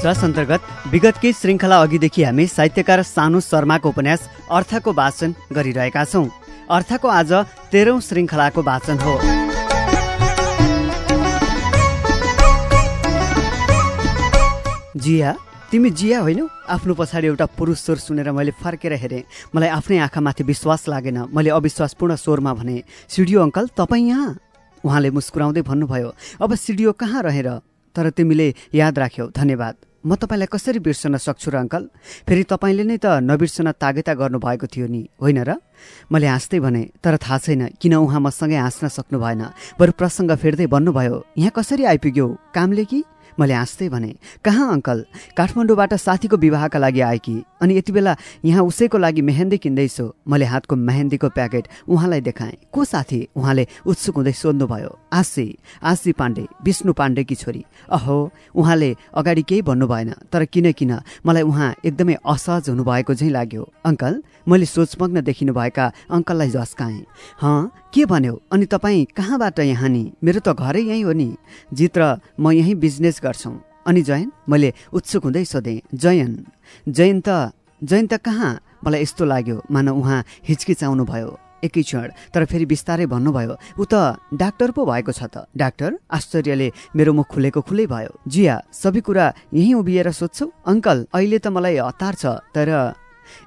जस अन्तर्गत विगतकै श्रृङ्खला अघिदेखि हामी साहित्यकार सानु शर्माको उपन्यास अर्थको वाचन गरिरहेका छौँ। अर्थको आज तेह्रौँ श्रृङ्खलाको वाचन हो। जिया तिमी जिया होइनौ? आफ्नो पछाडि एउटा पुरुष स्वर सुनेर मैले फर्केर हेरेँ। मलाई आफ्नै आँखामाथि विश्वास लागेन। मैले अविश्वासपूर्ण स्वरमा भने सिडियो अङ्कल तपाईँ यहाँ? उहाँले मुस्कुराउँदै भन्नुभयो अब सिडियो कहाँ रहेर? तर तिमीले याद राख्यौ धन्यवाद। म तपाईँलाई कसरी बिर्सन सक्छु र अङ्कल? फेरि तपाईँले नै त नबिर्सन तागेता गर्नुभएको थियो नि होइन र? मैले हाँस्दै भने तर थाहा छैन किन उहाँ मसँगै हाँस्न सक्नु भएन बरु प्रसङ्ग फेर्दै भन्नुभयो यहाँ कसरी आइपुग्यो? कामले कि? मैले हाँस्दै भने कहाँ अङ्कल? काठमाडौँबाट साथीको विवाहका लागि आए कि? अनि यति बेला यहाँ उसैको लागि मेहेन्दी किन्दैछु। मैले हातको मेहेन्दीको प्याकेट उहाँलाई देखाएँ। को साथी? उहाँले उत्सुक हुँदै सोध्नुभयो। आशी आशी पाण्डे विष्णु पाण्डेकी छोरी? अहो उहाँले अगाडि केही भन्नु भएन तर किन किन? मलाई उहाँ एकदमै असहज हुनुभएको झैँ लाग्यो। अङ्कल मैले सोचमग्न देखिनु भएका अङ्कललाई झस्काएँ। हँ? के भन्यो? अनि तपाईँ कहाँबाट यहाँ नि? मेरो त घरै यहीँ हो नि। जित्र म यहीँ बिजनेस गर्छौँ। अनि जयन मैले उत्सुक हुँदै सोधेँ जयन जयन त जयन त कहाँ? मलाई यस्तो लाग्यो मान उहाँ हिचकिचाउनु भयो एकै क्षण तर फेरि बिस्तारै भन्नुभयो ऊ त डाक्टर पो भएको छ त। डाक्टर आश्चर्यले मेरो मुख खुलेको खुलै भयो। जिया सबै कुरा यहीँ उभिएर सोध्छौ? अङ्कल अहिले त मलाई हतार छ तर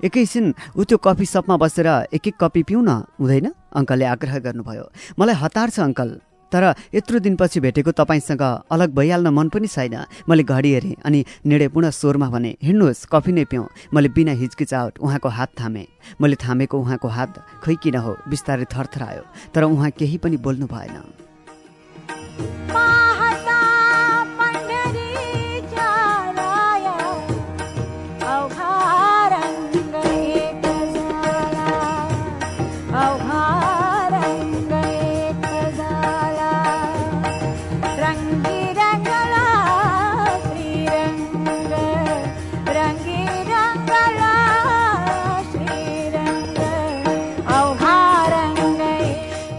एकैछिन ऊ त्यो कफी सपमा बसेर एक एक कपी पिउन हुँदैन? अङ्कलले आग्रह गर्नुभयो। मलाई हतार छ अङ्कल। तर यत्रो दिनपछि भेटेको तपाईँसँग अलग भइहाल्न मन पनि छैन। मैले घडी हेरेँ अनि निर्णयपूर्ण स्वरमा भने हिँड्नुहोस् कफी नै पिउँ मैले बिना हिचकिचावट उहाँको हात थामेँ। मैले थामेको उहाँको हात खै किन हो? बिस्तारै थरथरायो। तर उहाँ केही पनि बोल्नु भएन।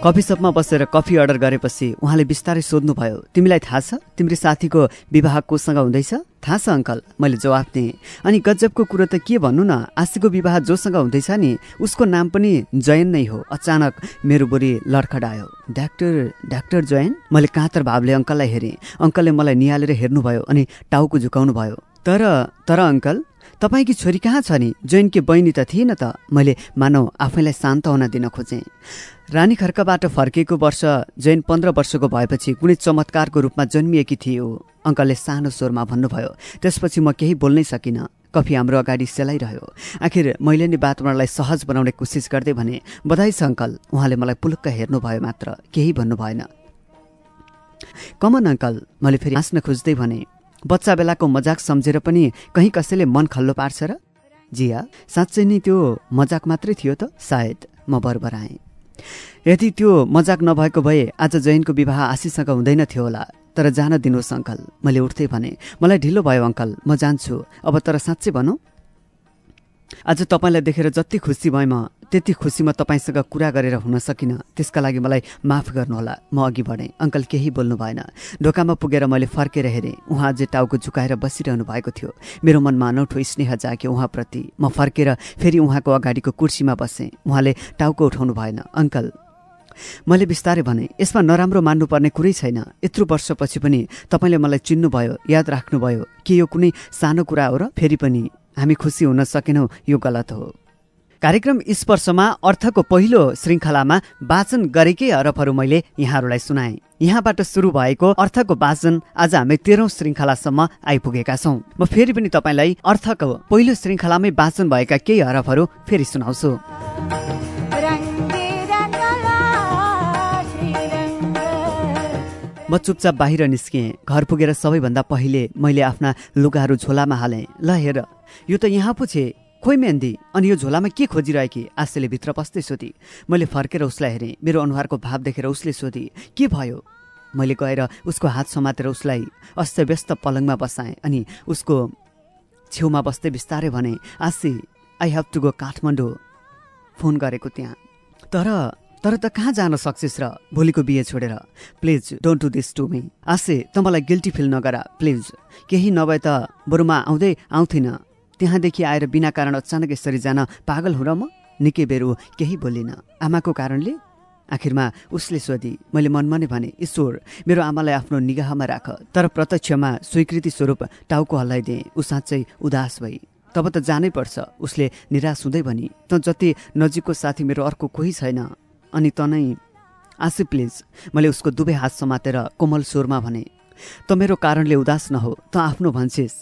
कफी सपमा बसेर कफी अर्डर गरेपछि उहाँले बिस्तारै सोध्नुभयो तिमीलाई थाहा छ? तिम्रो साथीको विवाह कोसँग हुँदैछ? थाहा छ अङ्कल। मैले जवाफ दिएँ। अनि गजबको कुरो त के भन्नु न? आशीको विवाह जोसँग हुँदैछ नि? उसको नाम पनि जयन नै हो। अचानक मेरो बुढी लड्खडायो। डाक्टर डाक्टर जयन? मैले कातर भावले अङ्कललाई हेरेँ। अङ्कलले मलाई निहालेर हेर्नुभयो अनि टाउको झुकाउनु भयो तर तर अङ्कल तपाईँकी छोरी कहाँ छ नि? जैनकी बहिनी त थिएन त। मैले मानव आफैलाई हुन दिन खोजेँ। रानी खर्कबाट फर्किएको वर्ष जैन पन्ध्र वर्षको भएपछि कुनै चमत्कारको रूपमा जन्मिएकी हो अङ्कलले सानो स्वरमा भन्नुभयो त्यसपछि म केही बोल्नै सकिनँ। कफी हाम्रो अगाडि सेलाइरह्यो। आखिर मैले नै वातावरणलाई सहज बनाउने कोसिस गर्दै भने बधाई छ अङ्कल। उहाँले मलाई पुलुक्क हेर्नुभयो मात्र। केही भन्नु भएन कमन अङ्कल। मैले फेरि हाँस्न खोज्दै भने बच्चा बेलाको मजाक सम्झेर पनि कहीँ कसैले मन खल्लो पार्छ र? जिया साँच्चै नै त्यो मजाक मात्रै थियो त सायद म बरबराएँ। यदि त्यो मजाक नभएको भए आज जैनको विवाह आशीसँग हुँदैन थियो होला तर जान दिनुहोस् अङ्कल। मैले उठ्दै भने मलाई ढिलो भयो अङ्कल म जान्छु। अब तर साँच्चै भनौँ आज तपाईँलाई देखेर जति खुसी भएँ म त्यति खुसी म तपाईँसँग कुरा गरेर हुन सकिनँ। त्यसका लागि मलाई माफ गर्नुहोला। म अघि बढेँ। अङ्कल केही बोल्नु भएन। ढोकामा पुगेर मैले फर्केर हेरेँ। उहाँ अझै टाउको झुकाएर बसिरहनु भएको थियो। मेरो मनमा अनौठो स्नेह जाग्यो उहाँप्रति। म फर्केर फेरि उहाँको अगाडिको कुर्सीमा बसेँ। उहाँले टाउको उठाउनु भएन। अङ्कल मैले बिस्तारै भने यसमा नराम्रो मान्नुपर्ने कुरै छैन। यत्रो वर्षपछि पनि तपाईँले मलाई चिन्नुभयो याद राख्नुभयो। के यो कुनै सानो कुरा हो र फेरि पनि हामी खुसी हुन सकेनौँ यो गलत हो। कार्यक्रम स्पर्शमा अर्थको पहिलो श्रृङ्खलामा वाचन गरेकै हरफहरू मैले यहाँहरूलाई सुनाएँ। यहाँबाट सुरु भएको अर्थको वाचन आज हामी तेह्रौँ श्रृङ्खलासम्म आइपुगेका छौँ। म फेरि पनि तपाईँलाई अर्थको पहिलो श्रृङ्खलामै वाचन भएका केही हरफहरू फेरि सुनाउँछु। म चुपचाप बाहिर निस्केँ। घर पुगेर सबैभन्दा पहिले मैले आफ्ना लुगाहरू झोलामा हालेँ। ल हेर यो त यहाँ पो छे। खोइ मेहन्दी अनि यो झोलामा के खोजिरहेकी आशेले भित्र पस्दै सोधी। मैले फर्केर उसलाई हेरेँ। मेरो अनुहारको भाव देखेर उसले सोधी के भयो? मैले गएर उसको हात समातेर उसलाई अस्तव्यस्त पलङमा बसाएँ अनि उसको छेउमा बस्दै बिस्तारै भने Ashi I have to go Kathmandu phone गरेको त्यहाँ। तर तर त कहाँ जान सक्छिस् र भोलिको बिहे छोडेर? Please don't do this to me आसे त मलाई गिल्टी फिल नगर प्लिज। केही नभए त बरुमा आउँदै आउँथिन। त्यहाँदेखि आएर बिना कारण अचानक यसरी जान पागल हुँ र म? निकै बेर केही बोलिनँ। आमाको कारणले? आखिरमा उसले सोधी मैले मनमा नै भने ईश्वर मेरो आमालाई आफ्नो निगाहमा राख। तर प्रत्यक्षमा स्वीकृति स्वरूप टाउको हल्लाइदिएँ ऊ साँच्चै उदास भई। तब त जानै पर्छ। उसले निराश हुँदै भनी त जति नजिकको साथी मेरो अर्को कोही छैन। अनि त नै आशी प्लिज मैले उसको दुवै हात समातेर कोमल स्वरमा भने त मेरो कारणले उदास नहो त आफ्नो भन्छेस्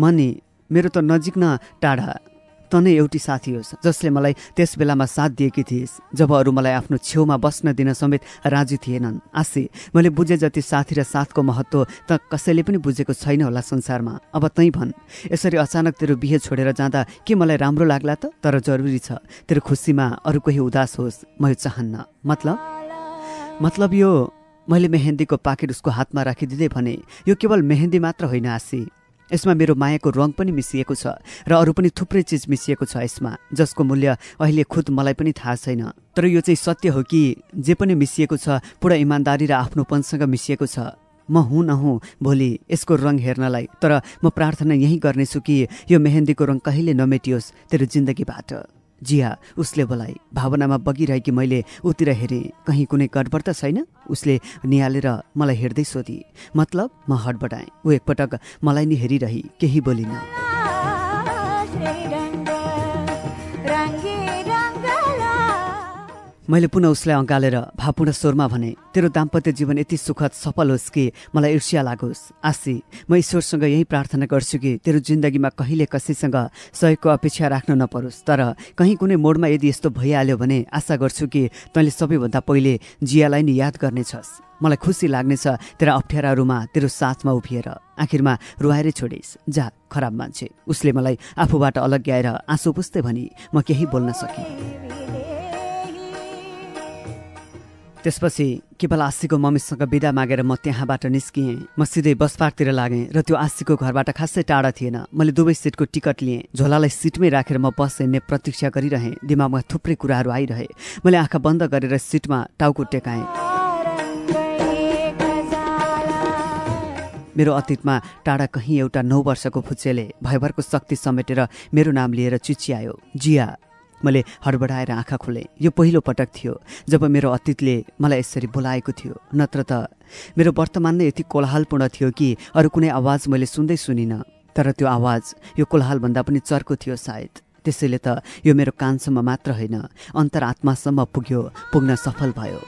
म नि मेरो त नजिक न टाढा। त नै एउटी साथी होस् जसले मलाई त्यस बेलामा साथ दिएकी थिइस् जब अरू मलाई आफ्नो छेउमा बस्न दिन समेत राजी थिएनन्। आशी मैले बुझे जति साथी र साथको महत्त्व त कसैले पनि बुझेको छैन होला संसारमा। अब तै भन् यसरी अचानक तेरो बिहे छोडेर जाँदा के मलाई राम्रो लाग्ला त? तर जरुरी छ तेरो खुसीमा अरू कोही उदास होस् म यो चाहन्न। मतलब? मतलब यो मैले मेहेन्दीको पाकेट उसको हातमा राखिदिँदै भने यो केवल मेहेन्दी मात्र होइन आशी यसमा मेरो मायाको रङ पनि मिसिएको छ र अरू पनि थुप्रै चिज मिसिएको छ यसमा जसको मूल्य अहिले खुद मलाई पनि थाहा छैन। तर यो चाहिँ सत्य हो कि जे पनि मिसिएको छ पुरा इमान्दारी र आफ्नोपनसँग मिसिएको छ। म हुँ नहुँ भोलि यसको रङ हेर्नलाई तर म प्रार्थना यही गर्नेछु कि यो मेहेन्दीको रङ कहिले नमेटियोस् तेरो जिन्दगीबाट। जिया उसले बोलाइ भावनामा बगिरहेकी मैले उतिर हेरेँ कहीँ कुनै गडबड त छैन? उसले निहालेर मलाई हेर्दै सोधी मतलब म हडबडाएँ ऊ एकपटक मलाई नि हेरिरही केही बोलिन। मैले पुनः उसलाई अँगालेर भावपूर्ण स्वरमा भने तेरो दाम्पत्य जीवन यति सुखद सफल होस् कि मलाई ईर्ष्या लागोस्। आशी म ईश्वरसँग यही प्रार्थना गर्छु कि तेरो जिन्दगीमा कहिले कसैसँग सहयोगको अपेक्षा राख्न नपरोस्। तर कहीँ कुनै मोडमा यदि यस्तो भइहाल्यो भने आशा गर्छु कि तैँले सबैभन्दा पहिले जियालाई नि याद गर्नेछस्। मलाई खुसी लाग्नेछ तेरा अप्ठ्याराहरूमा तेरो साथमा उभिएर। आखिरमा रुवाएरै छोडिस्। जा खराब मान्छे उसले मलाई आफूबाट अलग्याएर आँसु पुस्दै भनी म केही बोल्न सकेँ त्यसपछि केवल आशीको मम्मीसँग बिदा मागेर म त्यहाँबाट निस्किएँ। म सिधै बस पार्कतिर लागेँ र त्यो आशीको घरबाट खासै टाढा थिएन। मैले दुवै सिटको टिकट लिएँ। झोलालाई सिटमै राखेर म बस हिँड्ने प्रतीक्षा गरिरहेँ। दिमागमा थुप्रै कुराहरू आइरहे। मैले आँखा बन्द गरेर सिटमा टाउको टेकाएँ। मेरो अतीतमा टाढा कहीँ एउटा नौ वर्षको फुच्चेले भयभरको शक्ति समेटेर मेरो नाम लिएर चिच्यायो। जिया। मैले हडबडाएर आँखा खोलेँ। यो पहिलो पटक थियो जब मेरो अतीतले मलाई यसरी बोलाएको थियो। नत्र त मेरो वर्तमान नै यति कोलाहालपूर्ण थियो कि अरू कुनै आवाज मैले सुन्दै सुनिनँ। तर त्यो आवाज यो कोलाहालभन्दा पनि चर्को थियो सायद। त्यसैले त यो मेरो कानसम्म मात्र होइन अन्तरात्मासम्म पुग्यो पुग्न सफल भयो।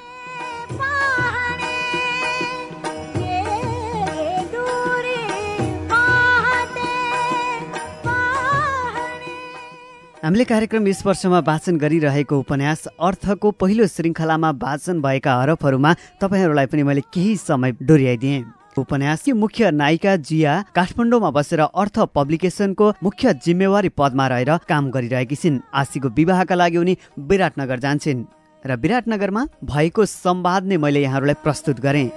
हामीले कार्यक्रम यस वर्षमा वाचन गरिरहेको उपन्यास अर्थको पहिलो श्रृङ्खलामा वाचन भएका हरफहरूमा तपाईँहरूलाई पनि मैले केही समय डोर्याइदिएँ। उपन्यासकी मुख्य नायिका जिया काठमाडौँमा बसेर अर्थ पब्लिकेसनको मुख्य जिम्मेवारी पदमा रहेर काम गरिरहेकी छिन्। आशीको विवाहका लागि उनी विराटनगर जान्छन् र विराटनगरमा भएको संवाद नै मैले यहाँहरूलाई प्रस्तुत गरेँ।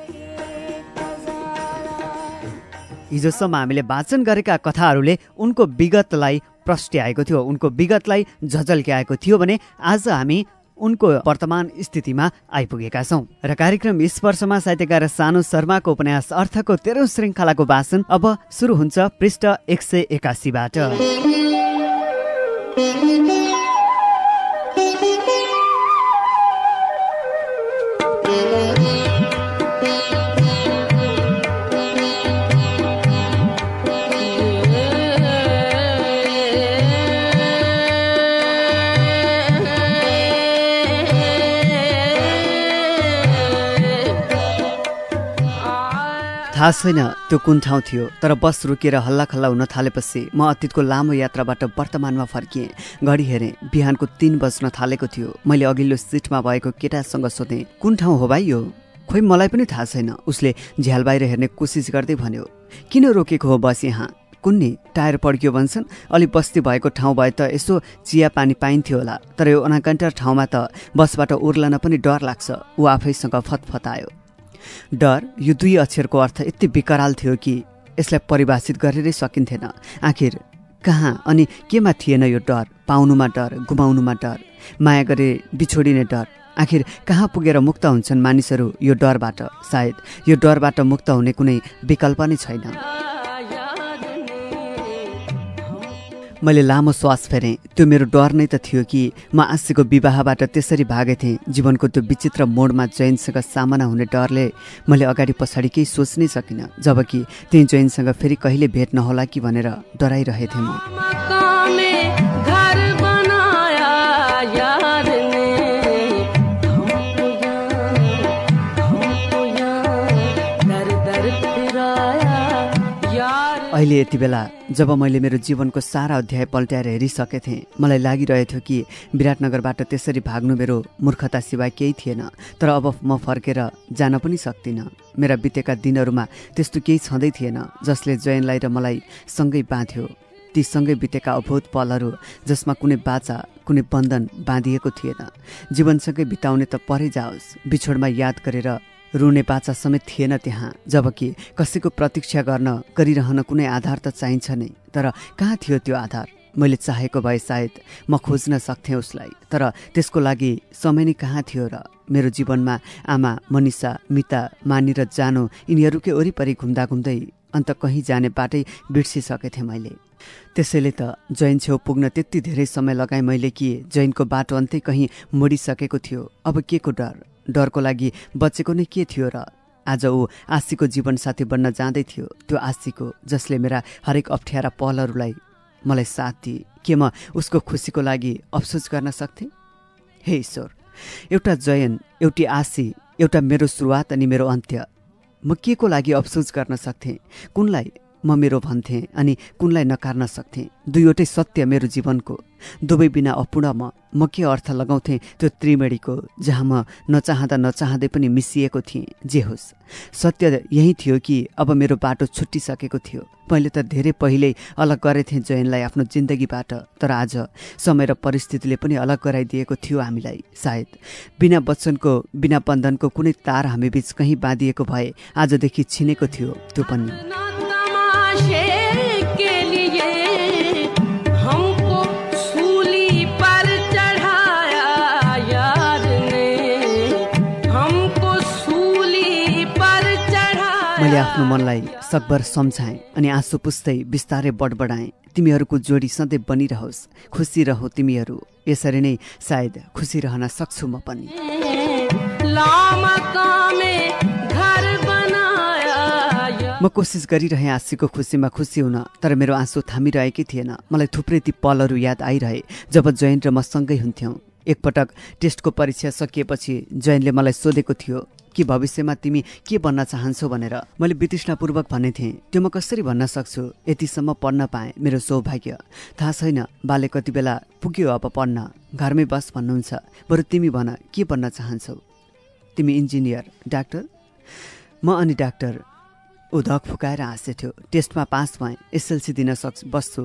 हिजोसम्म हामीले वाचन गरेका कथाहरूले उनको विगतलाई प्रस्ट्याएको थियो। उनको विगतलाई झझल्क्याएको थियो भने आज हामी उनको वर्तमान स्थितिमा आइपुगेका छौँ। र कार्यक्रम यस वर्षमा साहित्यकार सानु शर्माको उपन्यास अर्थको तेह्रौँ श्रृङ्खलाको वाचन अब सुरु हुन्छ पृष्ठ एक सय एकासीबाट। थाहा छैन त्यो कुन ठाउँ थियो तर बस रोकिएर हल्ला खल्ला हुन थालेपछि म अतीतको लामो यात्राबाट वर्तमानमा फर्किएँ। घडी हेरेँ बिहानको तिन बज्न थालेको थियो। मैले अघिल्लो सिटमा भएको केटासँग सोधेँ कुन ठाउँ हो भाइ यो? खोइ मलाई पनि थाहा छैन। उसले झ्याल बाहिर हेर्ने कोसिस गर्दै भन्यो किन रोकेको हो बस यहाँ? कुन्नी टायर पड्क्यो भन्छन्। अलि बस्ती भएको ठाउँ भए त यसो चिया पानी पाइन्थ्यो होला तर यो अनाकन्टर ठाउँमा त बसबाट उर्लन पनि डर लाग्छ। ऊ आफैसँग फतफतायो। डर यो दुई अक्षरको अर्थ यति विकराल थियो कि यसलाई परिभाषित गरेरै सकिन्थेन। आखिर कहाँ अनि केमा थिएन यो डर? पाउनुमा डर गुमाउनुमा डर माया गरे बिछोडिने डर। आखिर कहाँ पुगेर मुक्त हुन्छन् मानिसहरू यो डरबाट? सायद यो डरबाट मुक्त हुने कुनै विकल्प नै छैन। मैले लामो श्वास फेरेँ। त्यो मेरो डर नै त थियो कि म आशीको विवाहबाट त्यसरी भागेथेँ जीवनको त्यो विचित्र मोडमा जैनसँग सामना हुने डरले मैले अगाडि पछाडि केही सोच्नै सकिनँ जबकि त्यही जैनसँग फेरि कहिले भेट नहोला कि भनेर डराइरहेथेँ म। अहिले यति बेला जब मैले मेरो जीवनको सारा अध्याय पल्ट्याएर हेरिसकेको थिएँ मलाई लागिरहेथ्यो कि विराटनगरबाट त्यसरी भाग्नु मेरो मूर्खता सिवाय केही थिएन तर अब म फर्केर जान पनि सक्दिनँ। मेरा बितेका दिनहरूमा त्यस्तो केही छँदै थिएन जसले जयनलाई र मलाई सँगै बाँध्यो। ती सँगै बितेका अभूत पलहरू जसमा कुनै बाचा कुनै बन्धन बाँधिएको थिएन। जीवनसँगै बिताउने त परै जाओस् बिछोडमा याद गरेर रुने बाचा समेत थिएन त्यहाँ जबकि कसैको प्रतीक्षा गर्न गरिरहन कुनै आधार त चाहिन्छ नै। तर कहाँ थियो त्यो आधार? मैले चाहेको भए सायद म खोज्न सक्थेँ उसलाई। तर त्यसको लागि समय नै कहाँ थियो र मेरो जीवनमा आमा मनिषा मिता मानी र जानो यिनीहरूकै वरिपरि घुम्दा घुम्दै अन्त कहीँ जाने बाटै बिर्सिसकेथेँ मैले। त्यसैले त जैन छेउ पुग्न त्यति धेरै समय लगाएँ मैले कि जैनको बाटो अन्तै कहीँ मोडिसकेको थियो। अब के को डर? डरको लागि बचेको नै के थियो र? आज ऊ आशीको जीवनसाथी बन्न जाँदै थियो त्यो आशीको जसले मेरा हरेक अप्ठ्यारा पलहरूलाई मलाई साथ दिए। के म उसको खुसीको लागि अफसोस गर्न सक्थेँ? हे ईश्वर एउटा जयन एउटी आशी एउटा मेरो सुरुवात अनि मेरो अन्त्य। म के को लागि अफसोस गर्न सक्थेँ? कुनलाई? म मेरो भन्थेँ अनि कुनलाई नकार्न सक्थेँ? दुईवटै सत्य मेरो जीवनको। दुवै बिना अपूर्ण म म के अर्थ लगाउँथेँ त्यो त्रिवेणीको जहाँ म नचाहँदा नचाहँदै पनि मिसिएको थिएँ? जे होस्। सत्य यही थियो कि अब मेरो बाटो छुट्टिसकेको थियो। मैले त धेरै पहिल्यै अलग गरेथेँ जयनलाई आफ्नो जिन्दगीबाट तर आज समय र परिस्थितिले पनि अलग गराइदिएको थियो हामीलाई सायद। बिना वचनको बिना बन्धनको कुनै तार हामी बीच कहीँ बाँधिएको भए आजदेखि छिनेको थियो त्यो पनि। मैले आफ्नो मनलाई सकभर सम्झाएँ अनि आँसु पुस्दै बिस्तारै बडबडाएँ। तिमीहरूको जोडी सधैँ बनिरहोस् खुसी रहो तिमीहरू। यसरी नै सायद खुसी रहन सक्छु म पनि। म कोसिस गरिरहेँ आँसीको खुसीमा खुसी हुन तर मेरो आँसु थामिरहेकै थिएन। मलाई थुप्रै ती पलहरू याद आइरहे जब जयन र म सँगै हुन्थ्यौँ। एकपटक टेस्टको परीक्षा सकिएपछि जयनले मलाई सोधेको थियो कि भविष्यमा तिमी के बन्न चाहन्छौ? भनेर। मैले वितृष्णापूर्वक भनेको थिएँ त्यो म कसरी भन्न सक्छु? यतिसम्म पढ्न पाएँ मेरो सौभाग्य। थाहा छैन बाले कति बेला पुग्यो अब पढ्न। घरमै बस भन्नुहुन्छ बरु तिमी भन के बन्न चाहन्छौ? तिमी इन्जिनियर डाक्टर? म अनि डाक्टर। ऊ धक फुकाएर हाँसेथ्यो टेस्टमा पास भएँ। एसएलसी दिन सक् बस्छु।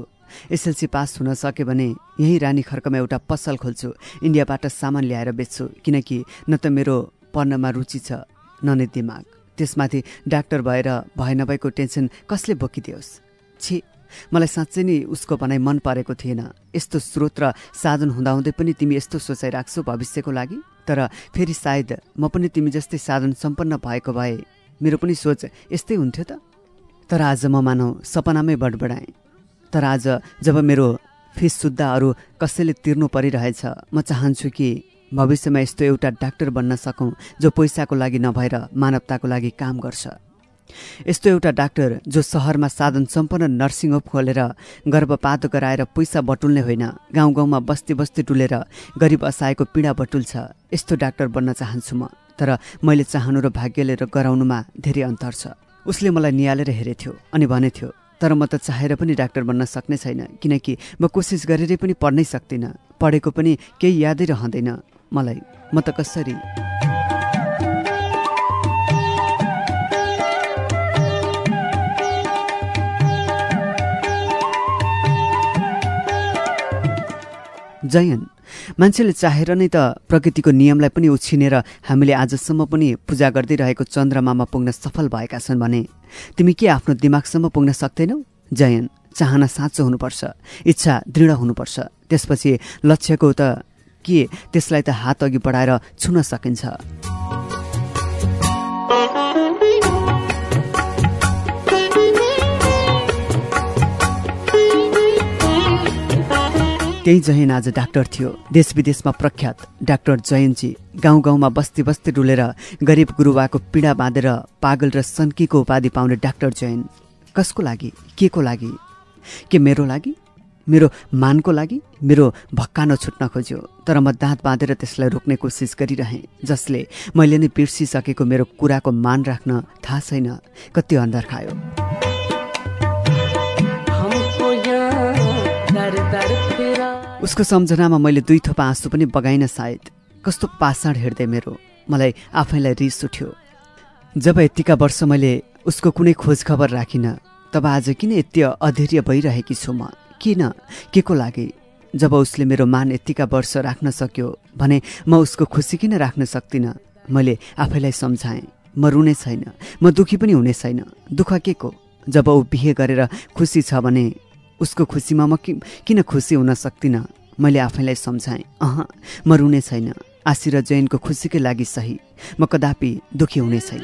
एसएलसी पास हुन सक्यो भने यहीँ रानी खर्कमा एउटा पसल खोल्छु। इन्डियाबाट सामान ल्याएर बेच्छु। किनकि न त मेरो पढ्नमा रुचि छ न नै दिमाग। त्यसमाथि डाक्टर भएर भए नभएको टेन्सन कसले बोकिदियोस्? छि मलाई साँच्चै नै उसको भनाइ मन परेको थिएन। यस्तो स्रोत र साधन हुँदाहुँदै पनि तिमी यस्तो सोचाइ राख्छौ भविष्यको लागि? तर फेरि सायद म पनि तिमी जस्तै साधन सम्पन्न भएको भए मेरो पनि सोच यस्तै हुन्थ्यो त। तर आज म मानौ सपनामै बडबडाएँ। तर आज जब मेरो फिस सुत्दा अरू कसैले तिर्नु परिरहेछ म चाहन्छु कि भविष्यमा यस्तो एउटा डाक्टर बन्न सकौँ जो पैसाको लागि नभएर मानवताको लागि काम गर्छ। यस्तो एउटा डाक्टर जो सहरमा साधन सम्पन्न नर्सिङ होम खोलेर गर्भपात गराएर पैसा बटुल्ने होइन गाउँ गाउँमा बस्ती बस्ती डुलेर गरिब असहायको पीडा बटुल्छ यस्तो डाक्टर बन्न चाहन्छु म। तर मैले चाहनु र भाग्यले र गराउनुमा धेरै अन्तर छ। उसले मलाई निहालेर हेरेथ्यो अनि भनेथ्यो तर म त चाहेर पनि डाक्टर बन्न सक्ने छैन किनकि म कोसिस गरेरै पनि पढ्नै सक्दिनँ। पढेको पनि केही यादै रहँदैन। मलाई म त कसरी जयन मान्छेले चाहेर नै त प्रकृतिको नियमलाई पनि उछिनेर हामीले आजसम्म पनि पूजा गर्दै रहेको चन्द्रमामा पुग्न सफल भएका छन् भने तिमी के आफ्नो दिमागसम्म पुग्न सक्दैनौ? जयन चाहना साँचो हुनुपर्छ इच्छा दृढ हुनुपर्छ। त्यसपछि लक्ष्यको त के? त्यसलाई त हात अघि बढाएर छुन सकिन्छ। त्यही जयन आज डाक्टर थियो। देश विदेशमा प्रख्यात डाक्टर जयनजी गाउँ गाउँमा बस्ती बस्ती डुलेर गरिब गुरुवाको पीडा बाँधेर पागल र सन्कीको उपाधि पाउने डाक्टर जैन। कसको लागि? के को लागि? के मेरो लागि? मेरो मानको लागि? मेरो भक्का नछुट्न खोज्यो। तर म दाँत बाँधेर त्यसलाई रोक्ने कोसिस गरिरहेँ जसले मैले नै बिर्सिसकेको मेरो कुराको मान राख्न थाहा छैन। कति अन्धार खायो। उसको सम्झनामा मैले दुई थोपा आँसु पनि बगाइन सायद। कस्तो पाषाण हेर्दै मेरो मलाई आफैलाई रिस उठ्यो। जब यतिका वर्ष मैले उसको कुनै खोज खबर राखिनँ तब आज किन यति अधैर्य भइरहेकी छु म? किन? के को लागि? जब उसले मेरो मान यतिका वर्ष राख्न सक्यो भने म उसको खुसी किन राख्न सक्दिनँ मैले आफैलाई सम्झाएँ म रुने छैन म दुखी पनि हुने छैन। दुःख के को? जब ऊ बिहे गरेर खुसी छ भने उसको खुसीमा म किन खुसी हुन सक्दिनँ मैले आफैलाई सम्झाएँ। अह म रुने छैन। आशी र जैनको खुसीकै लागि सही। म कदापि दुखी हुने छैन।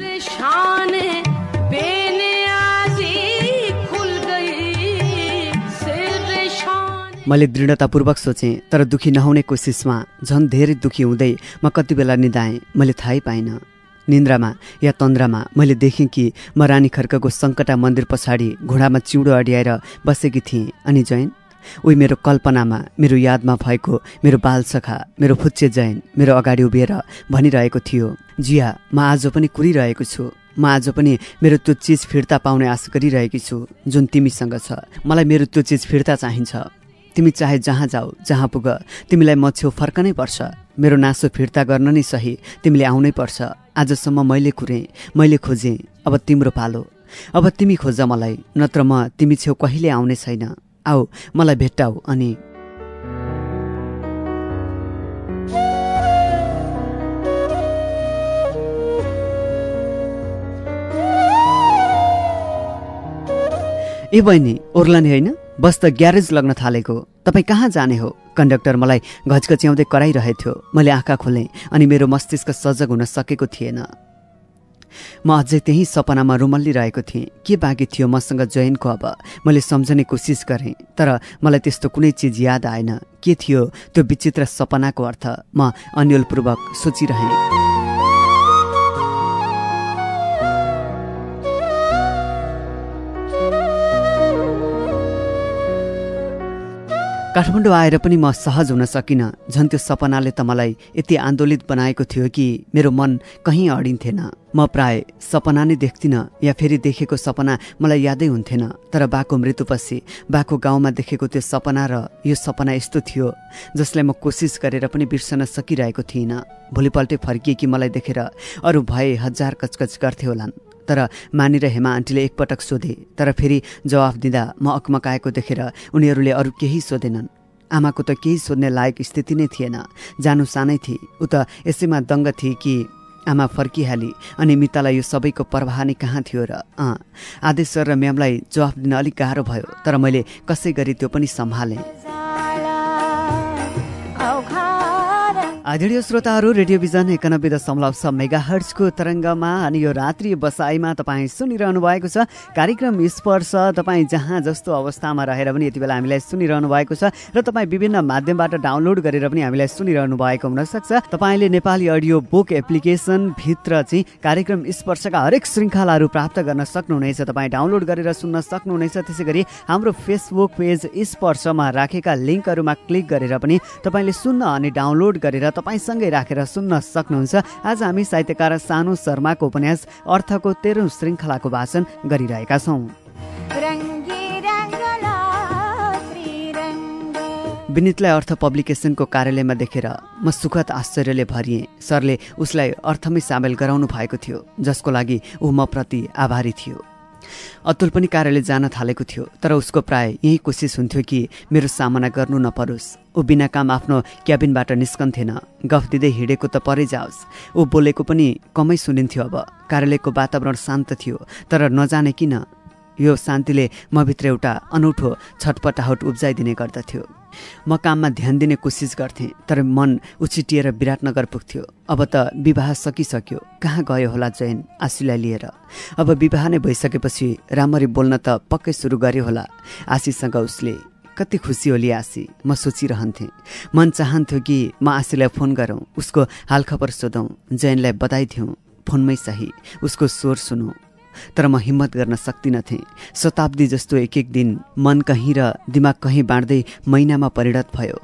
मैले दृढतापूर्वक सोचेँ तर दुखी नहुने कोसिसमा झन् धेरै दुखी हुँदै म कति बेला निधाएँ मैले थाहै पाइनँ। निन्द्रामा या तन्द्रामा मैले देखेँ कि म रानी खर्कको सङ्कटा मन्दिर पछाडि घोडामा चिउँडो अड्याएर बसेकी थिएँ। अनि जैन उही मेरो कल्पनामा मेरो यादमा भएको मेरो बालसखा मेरो फुच्चे जैन मेरो अगाडि उभिएर भनिरहेको थियो जिया म आज पनि कुरिरहेको छु। म आज पनि मेरो त्यो चिज फिर्ता पाउने आश गरिरहेकी छु जुन तिमीसँग छ। मलाई मेरो त्यो चिज फिर्ता चाहिन्छ। तिमी चाहे जहाँ जाऊ जहाँ पुग तिमीलाई म छेउ फर्कनै पर्छ। मेरो नासो फिर्ता गर्न नै सही तिमीले आउनै पर्छ। आजसम्म मैले कुरेँ मैले खोजेँ अब तिम्रो पालो। अब तिमी खोज मलाई नत्र म तिमी छेउ कहिले आउने छैन। आऊ मलाई भेट्टाऊ अनि ए बहिनी ओर्लाने होइन? बस त ग्यारेज लग्न थालेको। तपाईँ कहाँ जाने हो? कन्डक्टर मलाई घचकच्याउँदै कराइरहेथ्यो। मैले आँखा खोलेँ अनि मेरो मस्तिष्क सजग हुन सकेको थिएन। म अझै त्यही सपनामा रुमल्लिरहेको थिएँ। के बाँकी थियो मसँग जयनको अब? मैले सम्झने कोसिस गरेँ तर मलाई त्यस्तो कुनै चिज याद आएन। के थियो त्यो विचित्र सपनाको अर्थ? म अन्यलपूर्वक सोचिरहेँ। काठमाडौँ आएर पनि म सहज हुन सकिनँ झन् त्यो सपनाले त मलाई यति आन्दोलित बनाएको थियो कि मेरो मन कहीँ अडिन्थेन। म प्राय सपना नै देख्थिनँ या फेरि देखेको सपना मलाई यादै हुन्थेन। तर बाको मृत्युपछि बाको गाउँमा देखेको त्यो सपना र यो सपना यस्तो थियो जसलाई म कोसिस गरेर पनि बिर्सन सकिरहेको थिइनँ। भोलिपल्टै फर्किए कि मलाई देखेर अरू भए हजार कचकच गर्थे होलान्। तर मानी र हेमा आन्टीले एकपटक सोधे तर फेरि जवाफ दिँदा म अकमकाएको देखेर उनीहरूले अरू केही सोधेनन्। आमाको त केही सोध्ने लायक स्थिति नै थिएन। जानु सानै थिए। ऊ त यसैमा दङ्ग थिए कि आमा फर्किहाली अनि मितालाई यो सबैको प्रवाह नै कहाँ थियो र अँ। आदेश सर र म्यामलाई जवाफ दिन अलिक गाह्रो भयो तर मैले कसै गरी त्यो पनि सम्हालेँ। आदरणीय श्रोताहरू रेडियोभिजन एकानब्बे दशमलव छ मेगा हर्ट्सको तरङ्गमा अनि यो रात्रि बसाइमा तपाईँ सुनिरहनु भएको छ। कार्यक्रम स्पर्श तपाईँ जहाँ जस्तो अवस्थामा रहेर पनि यति बेला हामीलाई सुनिरहनु भएको छ र तपाईँ विभिन्न माध्यमबाट डाउनलोड गरेर पनि हामीलाई सुनिरहनु भएको हुनसक्छ। तपाईँले नेपाली अडियो बुक एप्लिकेसन भित्र चाहिँ कार्यक्रम स्पर्शका हरेक श्रृङ्खलाहरू प्राप्त गर्न सक्नुहुनेछ तपाईँ डाउनलोड गरेर सुन्न सक्नुहुनेछ। त्यसै गरी हाम्रो फेसबुक पेज स्पर्शमा राखेका लिङ्कहरूमा क्लिक गरेर पनि तपाईँले सुन्न अनि डाउनलोड गरेर तपाईँसँगै राखेर सुन्न सक्नुहुन्छ। आज हामी साहित्यकार सानु शर्माको उपन्यास अर्थको तेह्रौँ श्रृङ्खलाको भाषण गरिरहेका छौँ। विनितलाई अर्थ पब्लिकेसनको कार्यालयमा देखेर म सुखद आश्चर्यले भरिएँ। सरले उसलाई अर्थमै सामेल गराउनु भएको थियो जसको लागि ऊ म प्रति आभारी थियो। अतुल पनि कार्यालय जान थालेको थियो तर उसको प्राय यही कोसिस हुन्थ्यो कि मेरो सामना गर्नु नपरोस्। ऊ बिना काम आफ्नो क्याबिनबाट निस्कन्थेन। गफ दिँदै हिँडेको त परै जाओस्। ऊ बोलेको पनि कमै सुनिन्थ्यो अब। कार्यालयको वातावरण शान्त थियो तर नजाने किन? यो शान्तिले मभित्र एउटा अनौठो छटपटाहट उब्जाइदिने गर्दथ्यो। म काममा ध्यान दिने कोसिस गर्थेँ तर मन उछिटिएर विराटनगर पुग्थ्यो। अब त विवाह सकिसक्यो। कहाँ गयो होला जैन? आशीलाई लिएर। अब विवाह नै भइसकेपछि राम्ररी बोल्न त पक्कै सुरु गर्यो होला। आशीसँग उसले कति खुसी होली आशी। म सोचिरहन्थेँ। मन चाहन्थ्यो कि म आशीलाई फोन गरौँ। उसको हालखबर सोधौँ। जैनलाई बधाई थियौँ फोनमै सही। उसको स्वर सुनौँ। तर म हिम्मत गर्न सक्दिनथेँ शताब्दी जस्तो एक एक दिन मन कहीँ र दिमाग कहीँ बाँड्दै महिनामा परिणत भयो।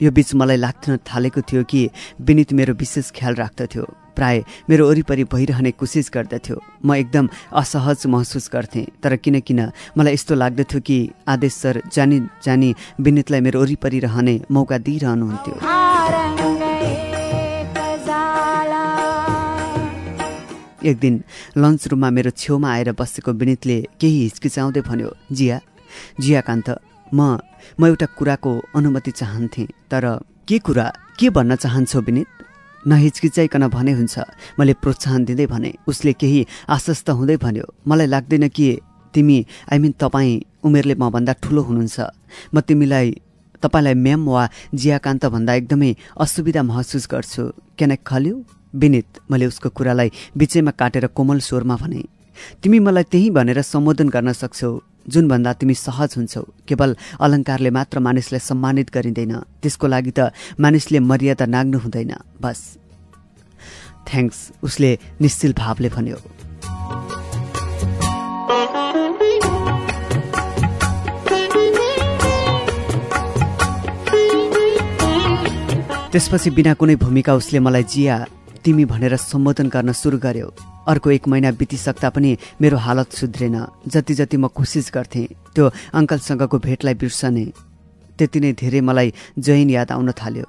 यो बिच मलाई लाग्न थालेको थियो कि विनित मेरो विशेष ख्याल राख्दथ्यो। प्राय मेरो वरिपरि भइरहने कोसिस गर्दथ्यो। म एकदम असहज महसुस गर्थेँ तर किन मलाई यस्तो लाग्दथ्यो कि आदेश सर जानी जानी विनितलाई मेरो वरिपरि रहने मौका दिइरहनुहुन्थ्यो। एक दिन लन्च रुममा मेरो छेउमा आएर बसेको विनितले केही हिचकिचाउँदै भन्यो जिया जिया कान्त म म एउटा कुराको अनुमति चाहन्थेँ तर के कुरा के भन्न चाहन्छौ विनित? नहिचकिचाइकन भने हुन्छ मैले प्रोत्साहन दिँदै भने उसले केही आश्वस्त हुँदै भन्यो मलाई लाग्दैन कि तिमी आई मिन तपाईँ उमेरले मभन्दा ठुलो हुनुहुन्छ। म तिमीलाई तपाईँलाई म्याम वा जियाकान्त भन्दा एकदमै असुविधा महसुस गर्छु। क्यान खल्यो विनित। मैले उसको कुरालाई बिचैमा काटेर कोमल स्वरमा भने तिमी मलाई त्यही भनेर सम्बोधन गर्न सक्छौ जुन भन्दा तिमी सहज हुन्छौ। केवल अलङ्कारले मात्र मानिसलाई सम्मानित गरिँदैन। त्यसको लागि त मानिसले मर्यादा नाग्नु हुँदैन। बस। थ्याङ्क्स। उसले निश्चिल भावले भन्यो। त्यसपछि बिना कुनै भूमिका उसले मलाई जिया तिमी भनेर सम्बोधन गर्न सुरु गर्यो। अर्को एक महिना बितिसक्दा पनि मेरो हालत सुध्रेन। जति जति म कोसिस गर्थेँ त्यो अङ्कलसँगको भेटलाई बिर्सने। त्यति नै धेरै मलाई जैन याद आउन थाल्यो।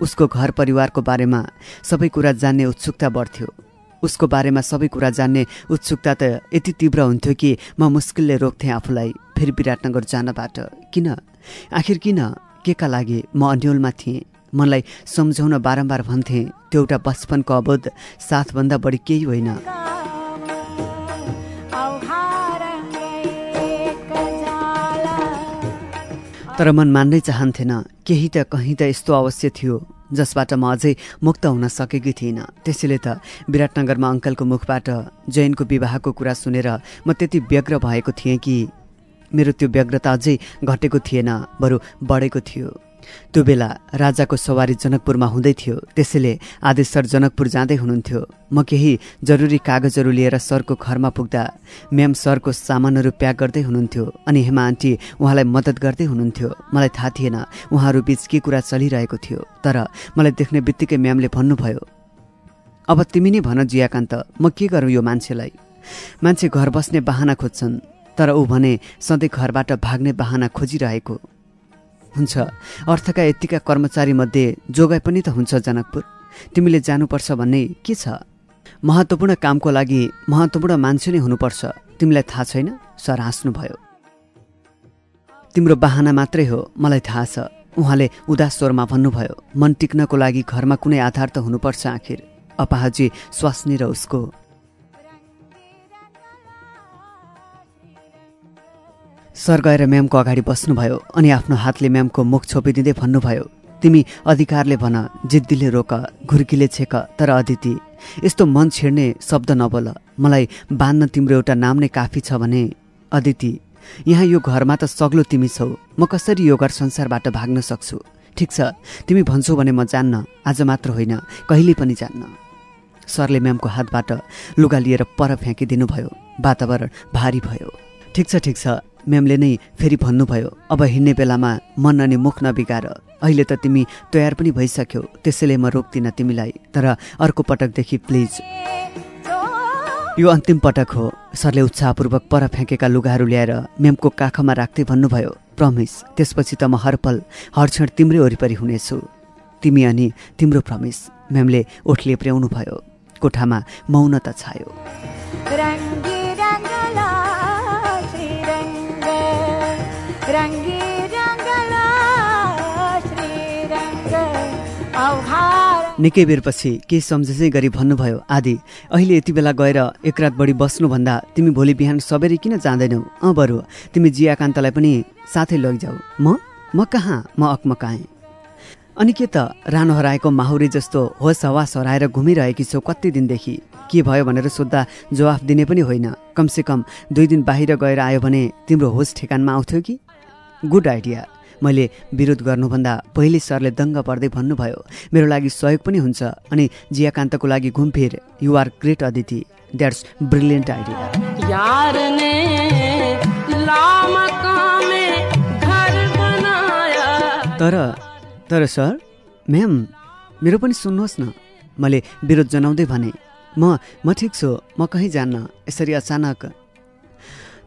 उसको घर परिवारको बारेमा सबै कुरा जान्ने उत्सुकता बढ्थ्यो। उसको बारेमा सबै कुरा जान्ने उत्सुकता त यति तीव्र हुन्थ्यो कि म मुस्किलले रोक्थेँ आफूलाई फेरि विराटनगर जानबाट। किन? आखिर किन? के का लागि? म अन्यलमा थिएँ। मनलाई सम्झाउन बारम्बार भन्थेँ त्यो एउटा बचपनको अवोध साथभन्दा बढी केही होइन। तर मन मान्नै चाहन्थेन केही त कहीँ त यस्तो अवश्य थियो जसबाट म अझै मुक्त हुन सकेकी थिइनँ। त्यसैले त विराटनगरमा अङ्कलको मुखबाट जैनको विवाहको कुरा सुनेर म त्यति व्यग्र भएको थिएँ कि मेरो त्यो व्यग्रता अझै घटेको थिएन बरु बढेको थियो। त्यो बेला राजाको सवारी जनकपुरमा हुँदै थियो। त्यसैले आदेश सर जनकपुर जाँदै हुनुहुन्थ्यो। म केही जरुरी कागजहरू लिएर सरको घरमा पुग्दा म्याम सरको सामानहरू प्याक गर्दै हुनुहुन्थ्यो अनि हेमा आन्टी उहाँलाई मद्दत गर्दै हुनुहुन्थ्यो। मलाई थाहा थिएन उहाँहरू बीच के कुरा चलिरहेको थियो तर मलाई देख्ने बित्तिकै म्यामले भन्नुभयो अब तिमी नै भन जियाकान्त म के गरौँ यो मान्छेलाई? मान्छे घर बस्ने बाहना खोज्छन् तर ऊ भने सधैँ घरबाट भाग्ने बाहना खोजिरहेको। हुन्छ। अर्थका यत्तिका कर्मचारीमध्ये जोगाइ पनि त हुन्छ जनकपुर। तिमीले जानुपर्छ भन्ने के छ? महत्त्वपूर्ण कामको लागि महत्त्वपूर्ण मान्छे नै हुनुपर्छ। तिमीलाई थाहा छैन? सर हाँस्नुभयो। तिम्रो बाहना मात्रै हो मलाई थाहा छ। उहाँले उदास स्वरमा भन्नुभयो मन टिक्नको लागि घरमा कुनै आधार त हुनुपर्छ आखिर। अपाहजी स्वास्नी र उसको सर गएर म्यामको अगाडि बस्नुभयो अनि आफ्नो हातले म्यामको मुख छोपिदिँदै भन्नुभयो तिमी अधिकारले भन जिद्दीले रोक घुर्कीले छेक तर अदिति यस्तो मन छेड्ने शब्द नबोल। मलाई बान्न तिम्रो एउटा नाम नै काफी छ भने अदिति यहाँ यो घरमा त सग्लो तिमी छौ। म कसरी यो घर संसारबाट भाग्न सक्छु? ठिक छ तिमी भन्छौ भने म जान्न आज मात्र होइन कहिले पनि जान्न सरले म्यामको हातबाट लुगा लिएर पर फ्याँकिदिनु भयो वातावरण भारी भयो। ठिक छ ठिक छ म्यामले नै फेरि भन्नुभयो अब हिँड्ने बेलामा मन अनि मुख नबिगार। अहिले त तिमी तयार पनि भइसक्यौ त्यसैले म रोक्दिनँ तिमीलाई। तर अर्को पटकदेखि प्लिज। यो अन्तिम पटक हो। सरले उत्साहपूर्वक पर फ्याँकेका लुगाहरू ल्याएर म्यामको काखमा राख्दै भन्नुभयो प्रमिस त्यसपछि त म हरपल हर क्षण तिम्रै वरिपरि हुनेछु। तिमी अनि तिम्रो प्रमिस। म्यामले ओठले प्र्याउनु भयो कोठामा मौनता छायो। निकै बेरपछि केही सम्झिँदै गरी भन्नुभयो आदि अहिले यति बेला गएर एक रात बढी बस्नुभन्दा तिमी भोलि बिहान सबेरै किन जाँदैनौ? अँ बरु तिमी जियाकान्तलाई पनि साथै लैजाऊ। म? म कहाँ? म अकमकाएँ। अनि के त रानो हराएको माहुरी जस्तो होस हवास हराएर घुमिरहेकी छौ कति दिनदेखि? के भयो भनेर सोद्धा जवाफ दिने पनि होइन। कमसेकम दुई दिन बाहिर गएर आयो भने तिम्रो होस ठेकानमा आउँथ्यो कि? Good idea. मैले विरोध गर्नुभन्दा पहिले सरले दङ्ग पर्दै भन्नुभयो मेरो लागि सहयोग पनि हुन्छ अनि जियाकान्तको लागि घुमफिर you're great Aditi. That's brilliant idea तर तर सर म्याम मेरो पनि सुन्नुहोस् न। मैले विरोध जनाउँदै भने म म ठिक छु म कहीँ जान्न यसरी अचानक।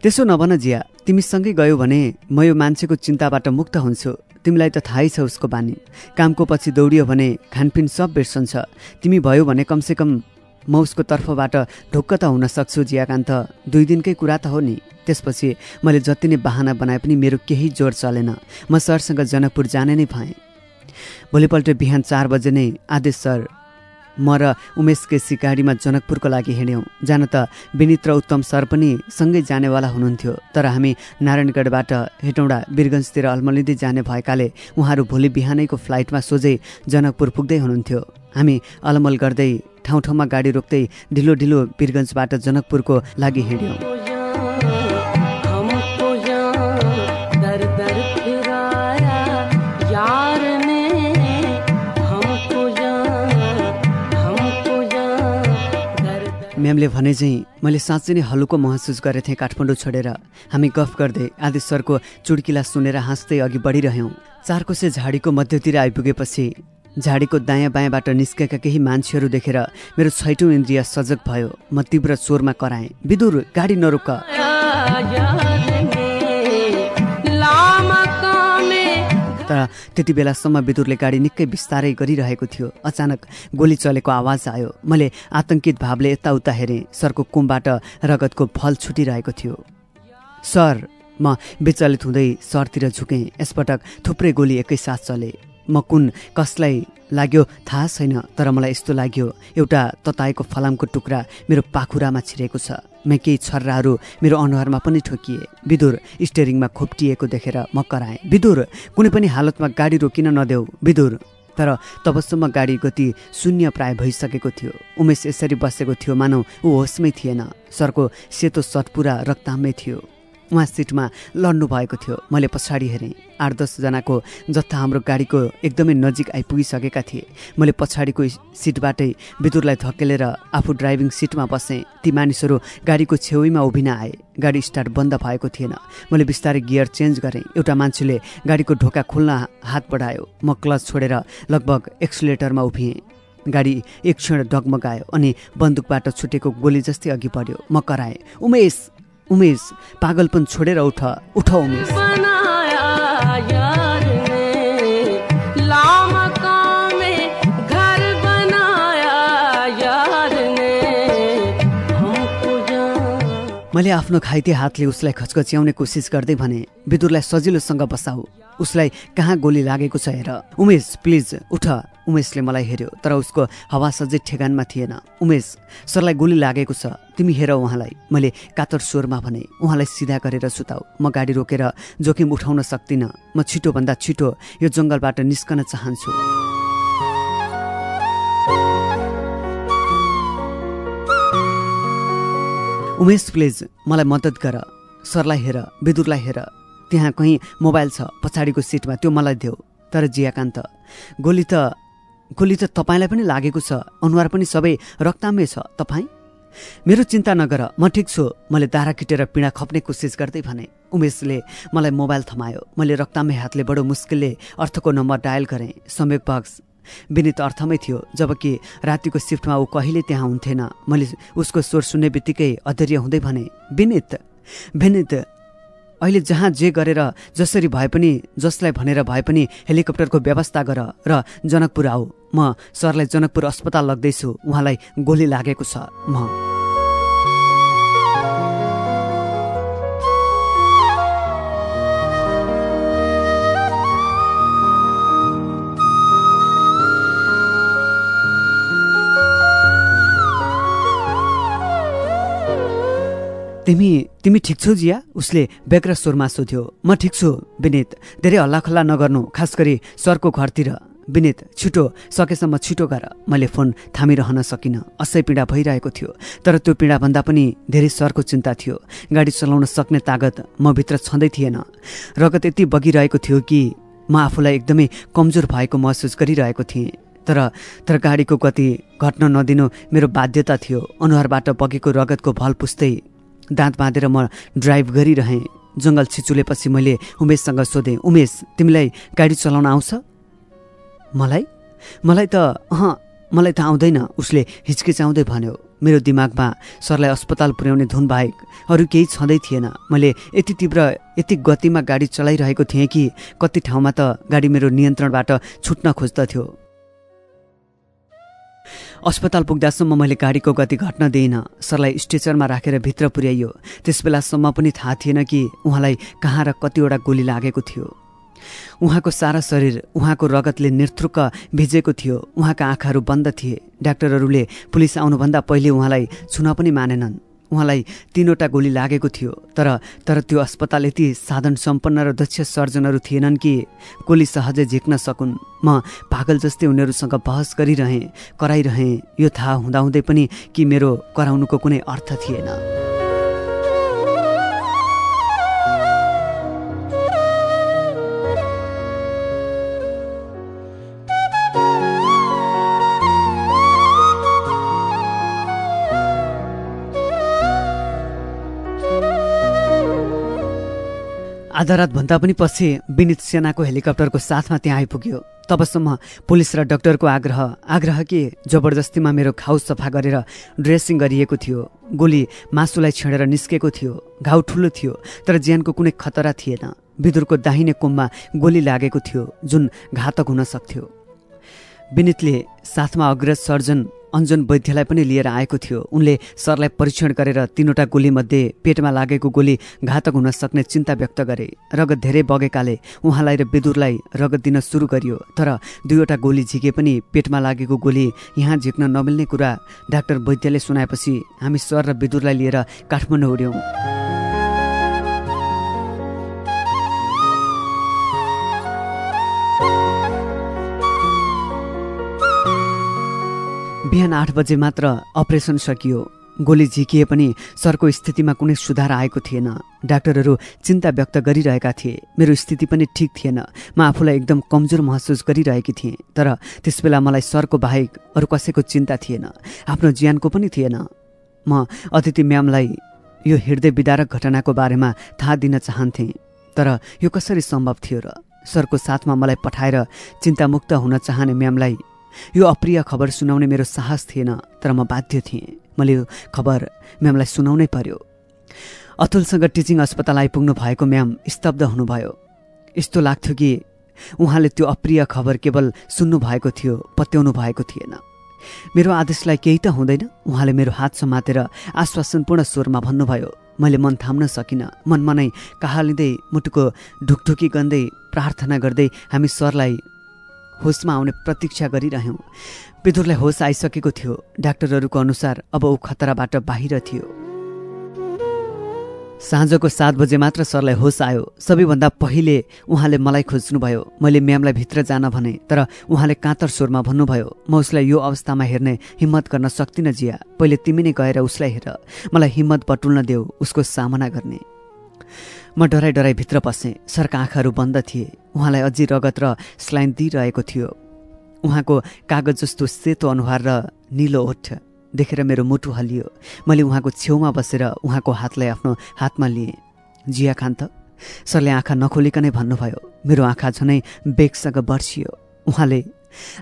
त्यसो नभन जिया तिमीसँगै गयो भने म यो मान्छेको चिन्ताबाट मुक्त हुन्छु। तिमीलाई त थाहै छ उसको बानी। कामको पछि दौडियो भने खानपिन सब बिर्सन्छ। तिमी भयो भने कमसेकम म उसको तर्फबाट ढुक्क त हुन सक्छु जियाकान्त। दुई दिनकै कुरा त हो नि। त्यसपछि मैले जति नै बाहना बनाए पनि मेरो केही जोड चलेन। म सरसँग जनकपुर जाने नै भएँ। भोलिपल्ट बिहान चार बजे नै आदेश सर म र उमेश केसी गाडीमा जनकपुरको लागि हिँड्यौँ। जान त विनित र उत्तम सर पनि सँगै जानेवाला हुनुहुन्थ्यो तर हामी नारायणगढबाट हेटौँडा वीरगन्जतिर अल्मलिँदै जाने भएकाले उहाँहरू भोलि बिहानैको फ्लाइटमा सोझै जनकपुर पुग्दै हुनुहुन्थ्यो। हामी अलमल गर्दै ठाउँ ठाउँमा गाडी रोक्दै ढिलो ढिलो वीरगन्जबाट जनकपुरको लागि हिँड्यौँ। म्यामले भने चाहिँ मैले साँच्चै नै हलुको महसुस गरेको थिएँ काठमाडौँ छोडेर। हामी गफ गर्दै आदेश सरको चुड्किला सुनेर हाँस्दै अघि बढिरह्यौँ। चारकोसे झाडीको मध्यतिर आइपुगेपछि झाडीको दायाँ बायाँबाट निस्केका केही मान्छेहरू देखेर मेरो छैटौँ इन्द्रिय सजग भयो। म तीव्र स्वरमा कराएँ विदुर गाडी नरोक। तर त्यति बेलासम्म विदुरले गाडी निकै बिस्तारै गरिरहेको थियो। अचानक गोली चलेको आवाज आयो। मैले आतंकित भावले यताउता हेरेँ। सरको कुमबाट रगतको फल छुटिरहेको थियो। सर म विचलित हुँदै सरतिर झुकेँ। यसपटक थुप्रै गोली एकैसाथ चले। म कुन कसलाई लाग्यो थाहा छैन तर मलाई यस्तो लाग्यो। एउटा तताएको फलामको टुक्रा मेरो पाखुरामा छिरेको छ। म केही छर्राहरू मेरो अनुहारमा पनि ठोकिए। विदुर स्टेरिङमा खोप्टिएको देखेर म कराएँ विदुर कुनै पनि हालतमा गाडी रोकिन नदेऊ विदुर तर तबसम्म गाडी गति शून्य प्राय भइसकेको थियो। उमेश यसरी बसेको थियो मानौ ऊ होसमै थिएन। सरको सेतो सर्ट पुरा रक्तामै थियो। उहाँ सिटमा लड्नु भएको थियो। मैले पछाडि हेरेँ। आठ दसजनाको जत्था हाम्रो गाडीको एकदमै नजिक आइपुगिसकेका थिए। मैले पछाडिको सिटबाटै विदुरलाई धकेलेर आफू ड्राइभिङ सिटमा बसेँ। ती मानिसहरू गाडीको छेउमा उभिन आए। गाडी स्टार्ट बन्द भएको थिएन। मैले बिस्तारै गियर चेन्ज गरेँ। एउटा मान्छेले गाडीको ढोका खोल्न हात बढायो। म क्लच छोडेर लगभग एक्सिलेटरमा उभिएँ। गाडी एक क्षण डगमगायो अनि बन्दुकबाट छुटेको गोली जस्तै अघि बढ्यो। म कराएँ उमेश! उमेश पागलपन छोडेर उठ उठ उमेश। मैले आफ्नो घाइते हातले उसलाई खचखच्याउने कोसिस गर्दै भने विदुरलाई सजिलोसँग बसाऊ। उसलाई कहाँ गोली लागेको छ हेर। उमेश प्लिज उठ। उमेशले मलाई हेऱ्यो तर उसको हवास अझै ठेगानमा थिएन। उमेश सरलाई गोली लागेको छ तिमी हेर उहाँलाई। मैले कातर स्वरमा भने उहाँलाई सिधा गरेर सुताऊ। म गाडी रोकेर जोखिम उठाउन सक्दिनँ। म छिटोभन्दा छिटो यो जङ्गलबाट निस्कन चाहन्छु। उमेश प्लिज मलाई मद्दत गर। सरलाई हेर विदुरलाई हेर। त्यहाँ कहीँ मोबाइल छ पछाडिको सिटमा त्यो मलाई देऊ। तर जियाकान्त गोली त गोली त तपाईँलाई पनि लागेको छ। अनुहार पनि सबै रक्तामै छ तपाईँ? मेरो चिन्ता नगर म ठिक छु। मैले दारा किटेर पिँडा खप्ने कोसिस गर्दै भने उमेशले मलाई मोबाइल थमायो। मैले रक्तामै हातले बडो मुस्किलले अर्थको नम्बर डायल गरेँ। संयोग बक्स विनित अर्थमै थियो जबकि रातिको सिफ्टमा ऊ कहिले त्यहाँ हुन्थेन। मैले उसको स्वर सुन्ने बित्तिकै अधैर्य हुँदै भने विनित विनित अहिले जहाँ जे गरेर जसरी भए पनि जसलाई भनेर भए पनि हेलिकप्टरको व्यवस्था गर र जनकपुर आऊ। म सरलाई जनकपुर अस्पताल लग्दैछु। उहाँलाई गोली लागेको छ म। तिमी तिमी ठिक छौ जिया? उसले बेग्र स्वरमा सोध्यो। म ठिक छु विनित। धेरै हल्लाखल्ला नगर्नु खास गरी सरको घरतिर। विनित छिटो सकेसम्म छिटो गर। मैले फोन थामिरहन सकिनँ। असै पीडा भइरहेको थियो तर त्यो पीडाभन्दा पनि धेरै सरको चिन्ता थियो। गाडी चलाउन सक्ने तागत म भित्र छँदै थिएन। रगत यति बगिरहेको थियो कि म आफूलाई एकदमै कमजोर भएको महसुस गरिरहेको थिएँ। तर तर गाडीको गति घट्न नदिनु मेरो बाध्यता थियो। अनुहारबाट बगेको रगतको भल पुस्दै दाँत बाँधेर म ड्राइभ गरिरहेँ। जङ्गल छिचुलेपछि मैले उमेशसँग सोधेँ उमेश तिमीलाई गाडी चलाउन आउँछ? मलाई? मलाई त अह मलाई त आउँदैन। उसले हिचकिचाउँदै भन्यो मेरो दिमागमा सरलाई अस्पताल पुर्याउने धुन बाहेक अरू केही छँदै थिएन। मैले यति तीव्र यति गतिमा गाडी चलाइरहेको थिएँ कि कति ठाउँमा त गाडी मेरो नियन्त्रणबाट छुट्न खोज्दथ्यो। अस्पताल पुग्दासम्म मैले गाडीको गति घट्न दिइनँ। सरलाई स्ट्रेचरमा राखेर भित्र पुर्याइयो। त्यस बेलासम्म पनि थाहा थिएन कि उहाँलाई कहाँ र कतिवटा गोली लागेको थियो। उहाँको सारा शरीर उहाँको रगतले निर्थुक्क भिजेको थियो। उहाँका आँखाहरू बन्द थिए। डाक्टरहरूले पुलिस आउनुभन्दा पहिले उहाँलाई छुन पनि मानेनन्। उहाँलाई तिनवटा गोली लागेको थियो तर तर त्यो अस्पताल यति साधन सम्पन्न र दक्ष सर्जनहरू थिएनन् कि गोली सहजै झिक्न सकुन्। म पागल जस्तै उनीहरूसँग बहस गरिरहेँ कराइरहेँ। यो थाहा हुँदाहुँदै पनि कि मेरो कराउनुको कुनै अर्थ थिएन। आधा रातभन्दा पनि पछि विनित सेनाको हेलिकप्टरको साथमा त्यहाँ आइपुग्यो। तबसम्म पुलिस र डाक्टरको आग्रह आग्रह के जबरजस्तीमा मेरो घाउ सफा गरेर ड्रेसिङ गरिएको थियो। गोली मासुलाई छेडेर निस्केको थियो। घाउ ठुलो थियो तर ज्यानको कुनै खतरा थिएन। विदुरको दाहिने कोममा गोली लागेको थियो जुन घातक हुन सक्थ्यो। विनितले साथमा अग्रज सर्जन अञ्जन वैद्यलाई पनि लिएर आएको थियो। उनले सरलाई परीक्षण गरेर तिनवटा गोलीमध्ये पेटमा लागेको गोली घातक हुन सक्ने चिन्ता व्यक्त गरे। रगत धेरै बगेकाले उहाँलाई र विदुरलाई रगत दिन सुरु गरियो तर दुईवटा गोली झिके पनि पेटमा लागेको गोली यहाँ झिक्न नमिल्ने कुरा डाक्टर वैद्यले सुनाएपछि हामी सर र विदुरलाई लिएर काठमाडौँ उड्यौँ। बिहान आठ बजे मात्र अपरेसन सकियो। गोली झिकिए पनि सरको स्थितिमा कुनै सुधार आएको थिएन। डाक्टरहरू चिन्ता व्यक्त गरिरहेका थिए। मेरो स्थिति पनि ठिक थिएन। म आफूलाई एकदम कमजोर महसुस गरिरहेकी थिएँ। तर त्यसबेला मलाई सरको बाहेक अरू कसैको चिन्ता थिएन। आफ्नो ज्यानको पनि थिएन। म अतिथि म्यामलाई यो हृदय विदारक घटनाको बारेमा थाहा दिन चाहन्थेँ। तर यो कसरी सम्भव थियो र सरको साथमा मलाई पठाएर चिन्तामुक्त हुन चाहने म्यामलाई यो अप्रिय खबर सुनाउने मेरो साहस थिएन तर म बाध्य थिएँ। मैले यो खबर म्यामलाई सुनाउनै पर्यो। अतुलसँग टिचिङ अस्पताल आइपुग्नु भएको म्याम स्तब्ध हुनुभयो। यस्तो लाग्थ्यो कि उहाँले त्यो अप्रिय खबर केवल सुन्नु भएको थियो पत्याउनु भएको थिएन। मेरो आदेशलाई केही त हुँदैन उहाँले मेरो हात समातेर आश्वासनपूर्ण स्वरमा भन्नुभयो। मैले मन थाम्न सकिनँ मनमा नै कहालिँदै मुटुको ढुकढुकी गन्दै प्रार्थना गर्दै हामी सरलाई होसमा आउने प्रतीक्षा गरिरह्यौँ। विदुरलाई होस आइसकेको थियो। डाक्टरहरूको अनुसार अब ऊ खतराबाट बाहिर थियो। साँझको सात बजे मात्र सरलाई होस आयो। सबैभन्दा पहिले उहाँले मलाई खोज्नुभयो। मैले म्यामलाई भित्र जान भने तर उहाँले काँतर स्वरमा भन्नुभयो म उसलाई यो अवस्थामा हेर्ने हिम्मत गर्न सक्दिनँ जिया। पहिले तिमी नै गएर उसलाई हेर। मलाई हिम्मत बटुल्न देऊ उसको सामना गर्ने। म डराइ डराइ भित्र पसेँ। सरका आँखाहरू बन्द थिए। उहाँलाई अझै रगत र स्लाइन दिइरहेको थियो। उहाँको कागज जस्तो सेतो अनुहार र निलो ओठ देखेर मेरो मुटु हल्लियो मैले उहाँको छेउमा बसेर उहाँको हातलाई आफ्नो हातमा लिएँ। जिया खान त सरले आँखा नखोलिकनै भन्नुभयो। मेरो आँखा झनै बेगसँग बर्सियो उहाँले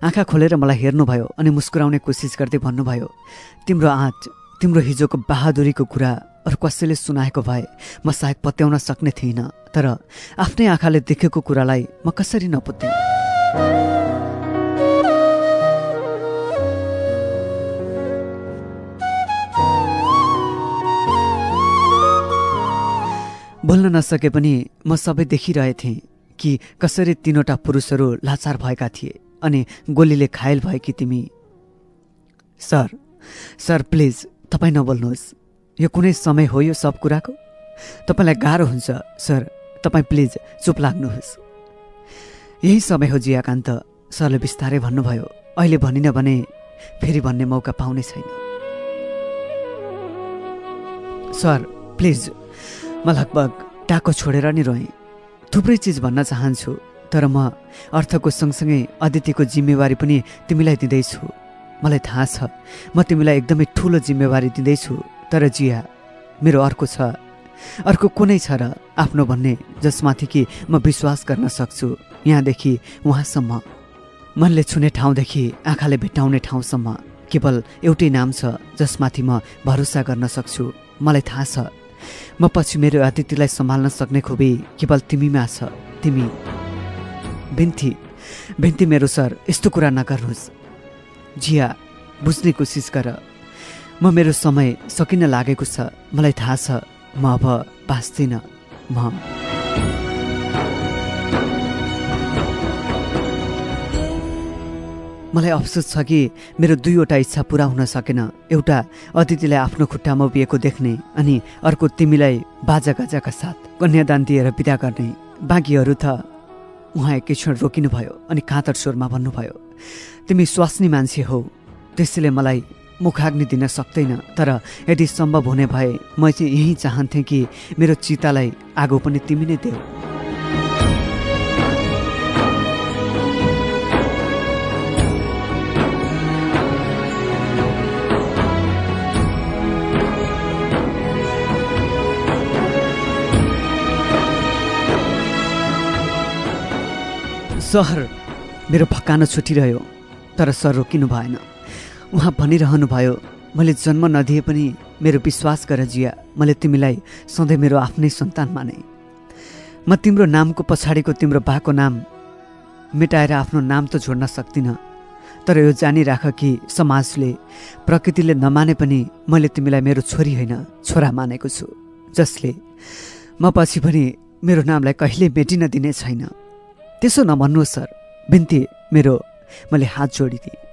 आँखा खोलेर मलाई हेर्नुभयो अनि मुस्कुराउने कोसिस गर्दै भन्नुभयो तिम्रो आँट तिम्रो हिजोको बहादुरीको कुरा अरू कसैले सुनाएको भए म सायद पत्याउन सक्ने थिइनँ तर आफ्नै आँखाले देखेको कुरालाई म कसरी नपुत्याउँ बोल्न नसके पनि म सबै देखिरहेथेँ कि कसरी तिनवटा पुरुषहरू लाचार भएका थिए अनि गोलीले घायल भए कि तिमी। सर सर प्लिज तपाईँ नबोल्नुहोस्। यो कुनै समय हो यो सब कुराको? तपाईँलाई गाह्रो हुन्छ सर। तपाईँ प्लिज चुप लाग्नुहोस्। यही समय हो जियाकान्त। सरले बिस्तारै भन्नुभयो अहिले भनिन भने फेरि भन्ने मौका पाउने छैन। सर प्लिज म लगभग टाको छोडेर नि रोएँ। थुप्रै चिज भन्न चाहन्छु तर म अर्थको सँगसँगै अदितिको जिम्मेवारी पनि तिमीलाई दिँदैछु। मलाई थाहा छ म तिमीलाई एकदमै ठुलो जिम्मेवारी दिँदैछु। तर जिया मेरो अर्को छ। अर्को कुनै छ र आफ्नो भन्ने जसमाथि कि म विश्वास गर्न सक्छु। यहाँदेखि उहाँसम्म। मनले छुने ठाउँदेखि आँखाले भेट्टाउने ठाउँसम्म। केवल एउटै नाम छ जसमाथि म भरोसा गर्न सक्छु। मलाई थाहा छ। म पछि मेरो अतिथिलाई सम्हाल्न सक्ने खुबी केवल तिमीमा छ। तिमी। बिन्ती। बिन्ती मेरो सर यस्तो कुरा नगर्नुहोस्। जिया बुझ्ने कोसिस गर। म मेरो समय सकिन लागेको छ। मलाई थाहा छ म अब बाँच्दिनँ। म मलाई अफसोस छ कि मेरो दुईवटा इच्छा पुरा हुन सकेन। एउटा अतिथिलाई आफ्नो खुट्टामा उभिएको देख्ने अनि अर्को तिमीलाई बाजा गाजाका साथ कन्यादान दिएर विदा गर्ने। बाँकीहरू त उहाँ एकैक्षण रोकिनुभयो अनि काँतर स्वरमा भन्नुभयो तिमी स्वास्नी मान्छे हौ। त्यसैले मलाई मुखाग्नि दिन सक्दैन तर यदि सम्भव हुने भए म चाहिँ यही चाहन्थेँ कि मेरो चितालाई आगो पनि तिमी नै देऊ। सर मेरो फकानो छुटिरह्यो तर सर रोकिनु भएन। उहाँ भनिरहनु भयो मैले जन्म नदिए पनि मेरो विश्वास गर जिया मैले तिमीलाई सधैँ मेरो आफ्नै सन्तान माने। म तिम्रो नामको पछाडिको तिम्रो बाको नाम मेटाएर आफ्नो नाम त जोड्न सक्दिनँ तर यो जानिराख कि समाजले प्रकृतिले नमाने पनि मैले तिमीलाई मेरो छोरी होइन छोरा मानेको छु जसले म पछि पनि मेरो नामलाई कहिले मेटिन दिने छैन। त्यसो नभन्नुहोस् सर बिन्ती मेरो मैले हात जोडिदिएँ।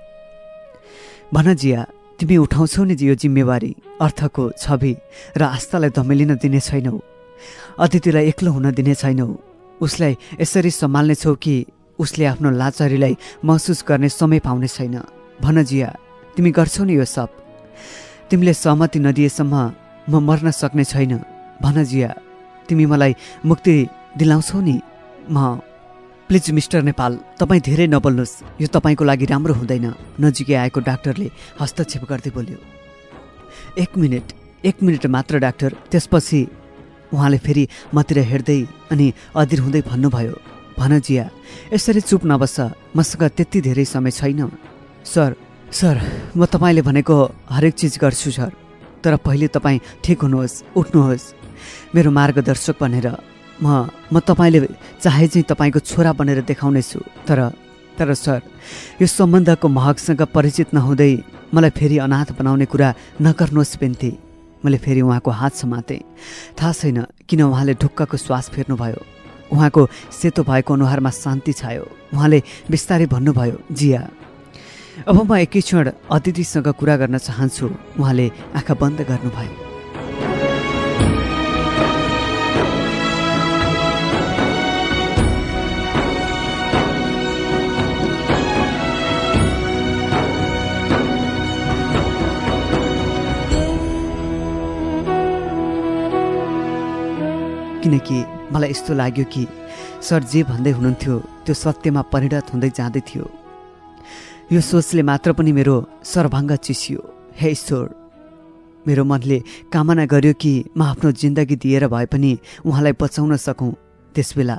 भन जिया तिमी उठाउँछौ नि यो जिम्मेवारी अर्थको छवि र आस्थालाई धमेलिन दिने छैनौ। अतिथिलाई एक्लो हुन दिने छैनौ। उसलाई यसरी सम्हाल्नेछौ कि उसले आफ्नो लाचारीलाई महसुस गर्ने समय पाउने छैन। भन जिया तिमी गर्छौ नि यो सब। तिमीले सहमति नदिएसम्म म मर्न सक्ने छैन। भन जिया तिमी मलाई मुक्ति दिलाउँछौ नि? म प्लिज मिस्टर नेपाल तपाईँ धेरै नबोल्नुहोस्। यो तपाईँको लागि राम्रो हुँदैन नजिकै आएको डाक्टरले हस्तक्षेप गर्दै बोल्यो। एक मिनट एक मिनट मात्र डाक्टर त्यसपछि उहाँले फेरि मतिर हेर्दै अनि अधीर हुँदै भन्नुभयो भन जिया यसरी चुप नबस्छ मसँग त्यति धेरै समय छैन। सर सर म तपाईँले भनेको हरेक चिज गर्छु सर। तर पहिले तपाईँ ठिक हुनुहोस् उठ्नुहोस्। मेरो मार्गदर्शक भनेर म म तपाईँले चाहे चाहिँ तपाईँको छोरा बनेर देखाउनेछु तर तर सर यो सम्बन्धको महकसँग परिचित नहुँदै मलाई फेरि अनाथ बनाउने कुरा नगर्नुहोस् बिन्ती। मैले फेरि उहाँको हात समातेँ। थाहा छैन किन उहाँले ढुक्कको श्वास फेर्नुभयो। उहाँको सेतो भएको अनुहारमा शान्ति छायो। उहाँले बिस्तारै भन्नुभयो जिया अब म एकै क्षण अतिथिसँग कुरा गर्न चाहन्छु। उहाँले आँखा बन्द गर्नुभयो। किनकि मलाई यस्तो लाग्यो कि सर जे भन्दै हुनुहुन्थ्यो त्यो सत्यमा परिणत हुँदै जाँदै थियो। यो सोचले मात्र पनि मेरो सर्वाङ्ग चिसियो। हे ईश्वर! मेरो मनले कामना गर्यो कि म आफ्नो जिन्दगी दिएर भए पनि उहाँलाई बचाउन सकौँ। त्यसबेला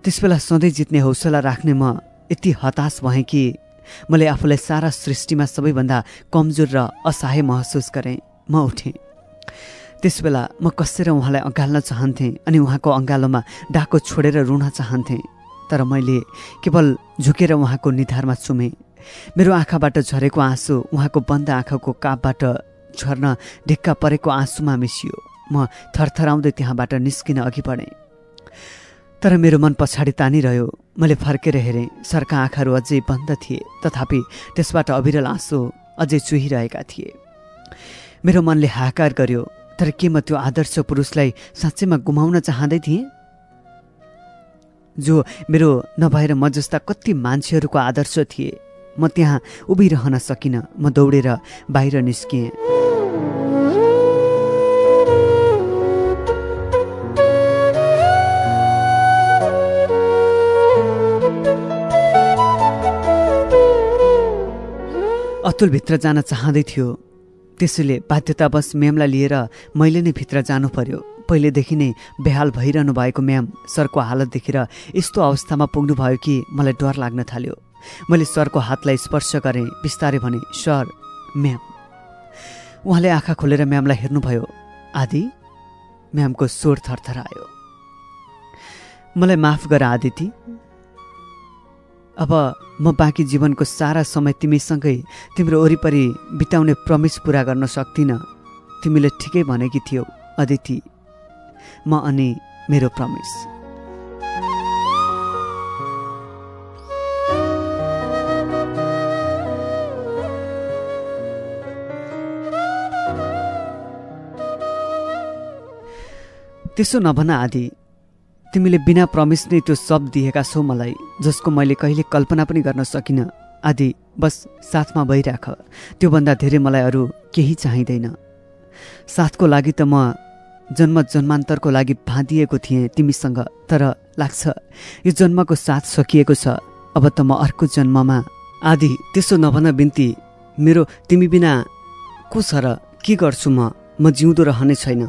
त्यसबेला सधैँ जित्ने हौसला राख्ने म यति हताश भएँ कि मैले आफूलाई सारा सृष्टिमा सबैभन्दा कमजोर र असहाय महसुस गरेँ। म उठेँ। त्यसबेला म कसेर उहाँलाई अँगाल्न चाहन्थेँ अनि उहाँको अँगालोमा डाको छोडेर रुन चाहन्थेँ तर मैले केवल झुकेर उहाँको निधारमा चुमेँ मेरो आँखाबाट झरेको आँसु उहाँको बन्द आँखाको कापबाट झर्न ढिक्का परेको आँसुमा मिसियो। म थरथराउँदै त्यहाँबाट निस्किन अघि बढेँ। तर मेरो मन पछाडि तानिरह्यो। मैले फर्केर हेरेँ सरका आँखाहरू अझै बन्द थिए तथापि त्यसबाट अविरल आँसु अझै चुहिरहेका थिए। मेरो मनले हाहाकार गर्यो। तर के म त्यो आदर्श पुरुषलाई साँच्चैमा गुमाउन चाहँदै थिएँ? जो मेरो नभएर म जस्ता कति मान्छेहरूको आदर्श थिए म त्यहाँ उभिरहन सकिनँ म दौडेर बाहिर निस्किएँ। अतुलभित्र जान चाहँदै थियो। त्यसैले बाध्यतावश म्यामलाई लिएर मैले नै भित्र जानु पर्यो पहिलेदेखि नै बेहाल भइरहनु भएको म्याम सरको हालत देखेर यस्तो अवस्थामा पुग्नुभयो कि मलाई डर लाग्न थाल्यो। मैले सरको हातलाई स्पर्श गरेँ बिस्तारै भने सर म्याम। उहाँले आँखा खोलेर म्यामलाई हेर्नुभयो। आदि म्यामको स्वर थरथरायो। मलाई माफ गर आदिती। अब म बाँकी जीवनको सारा समय तिमीसँगै तिम्रो वरिपरि बिताउने प्रमिस पुरा गर्न सक्दिनँ। तिमीले ठिकै भनेकी थियौ अदिति। म अनि मेरो प्रमिस। त्यसो नभन आदि तिमीले बिना प्रमिस नै त्यो सब दिएका छौ मलाई जसको मैले कहिले कल्पना पनि गर्न सकिनँ। आदि बस साथमा भइराख। त्योभन्दा धेरै मलाई अरू केही चाहिँदैन। साथको लागि त म जन्म जन्मान्तरको लागि बाँधिएको थिएँ तिमीसँग तर लाग्छ यो जन्मको साथ सकिएको छ। अब त म अर्को जन्ममा। आदि त्यसो नभन बिन्ती मेरो तिमी बिना को छ र के गर्छु म? म जिउँदो रहने छैन।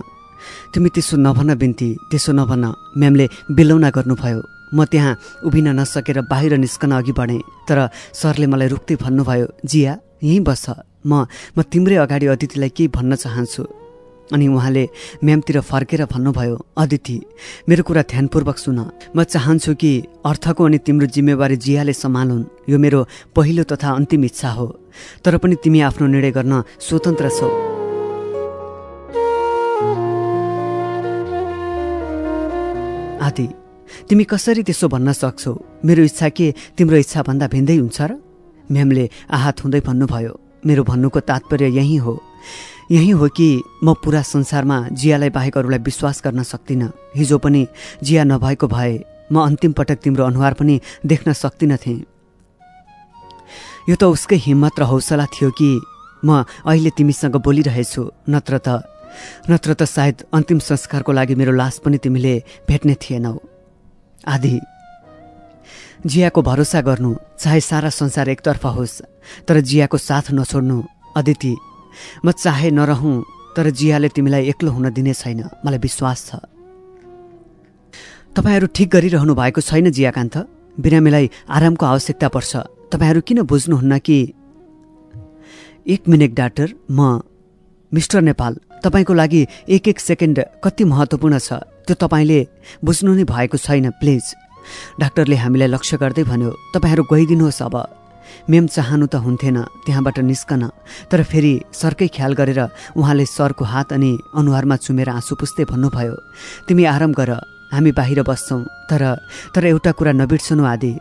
तिमी त्यसो नभन बिन्ती त्यसो नभन म्यामले बिलौना गर्नुभयो। म त्यहाँ उभिन नसकेर बाहिर निस्कन अघि बढेँ तर सरले मलाई रुक्दै भन्नुभयो जिया यहीँ बस। म म तिम्रै अगाडि अदितिलाई केही भन्न चाहन्छु। अनि उहाँले म्यामतिर फर्केर भन्नुभयो अदिति मेरो कुरा ध्यानपूर्वक सुन। म चाहन्छु कि अर्थको अनि तिम्रो जिम्मेवारी जियाले सम्हालुन्। यो मेरो पहिलो तथा अन्तिम इच्छा हो। तर पनि तिमी आफ्नो निर्णय गर्न स्वतन्त्र छौ। आदि तिमी कसरी त्यसो भन्न सक्छौ? मेरो इच्छा के? तिम्रो इच्छाभन्दा भिन्दै हुन्छ र? म्यामले आहत हुँदै भन्नुभयो मेरो भन्नुको तात्पर्य यही हो। यही हो कि म पुरा संसारमा जियालाई बाहेक अरूलाई विश्वास गर्न सक्दिनँ। हिजो पनि जिया नभएको भए म अन्तिम पटक तिम्रो अनुहार पनि देख्न सक्दिनथेँ यो त उसकै हिम्मत र हौसला थियो कि म अहिले तिमीसँग बोलिरहेछु नत्र त नत्र त सायद अन्तिम संस्कारको लागि मेरो लास पनि तिमीले भेट्ने थिएनौ। आदि जियाको भरोसा गर्नु चाहे सारा संसार एकतर्फ होस् तर जियाको साथ नछोड्नु अदिति म चाहे नरहँ तर जियाले तिमीलाई एक्लो हुन दिने छैन मलाई विश्वास छ। तपाईँहरू ठिक गरिरहनु भएको छैन जियाकान्त। बिरामीलाई आरामको आवश्यकता पर्छ। तपाईँहरू किन बुझ्नुहुन्न कि? एक मिनट डाक्टर म मिस्टर नेपाल। तपाईँको लागि एक एक सेकेन्ड कति महत्त्वपूर्ण छ त्यो तपाईँले बुझ्नु नै भएको छैन प्लिज। डाक्टरले हामीलाई लक्ष्य गर्दै भन्यो तपाईँहरू गइदिनुहोस् अब। मेम चाहनु त हुन्थेन त्यहाँबाट निस्कन। तर फेरि सरकै ख्याल गरेर उहाँले सरको हात अनि अनुहारमा चुमेर आँसु पुस्दै भन्नुभयो तिमी आराम गर हामी बाहिर बस्छौँ। तर तर एउटा कुरा नबिर्सनु आदि।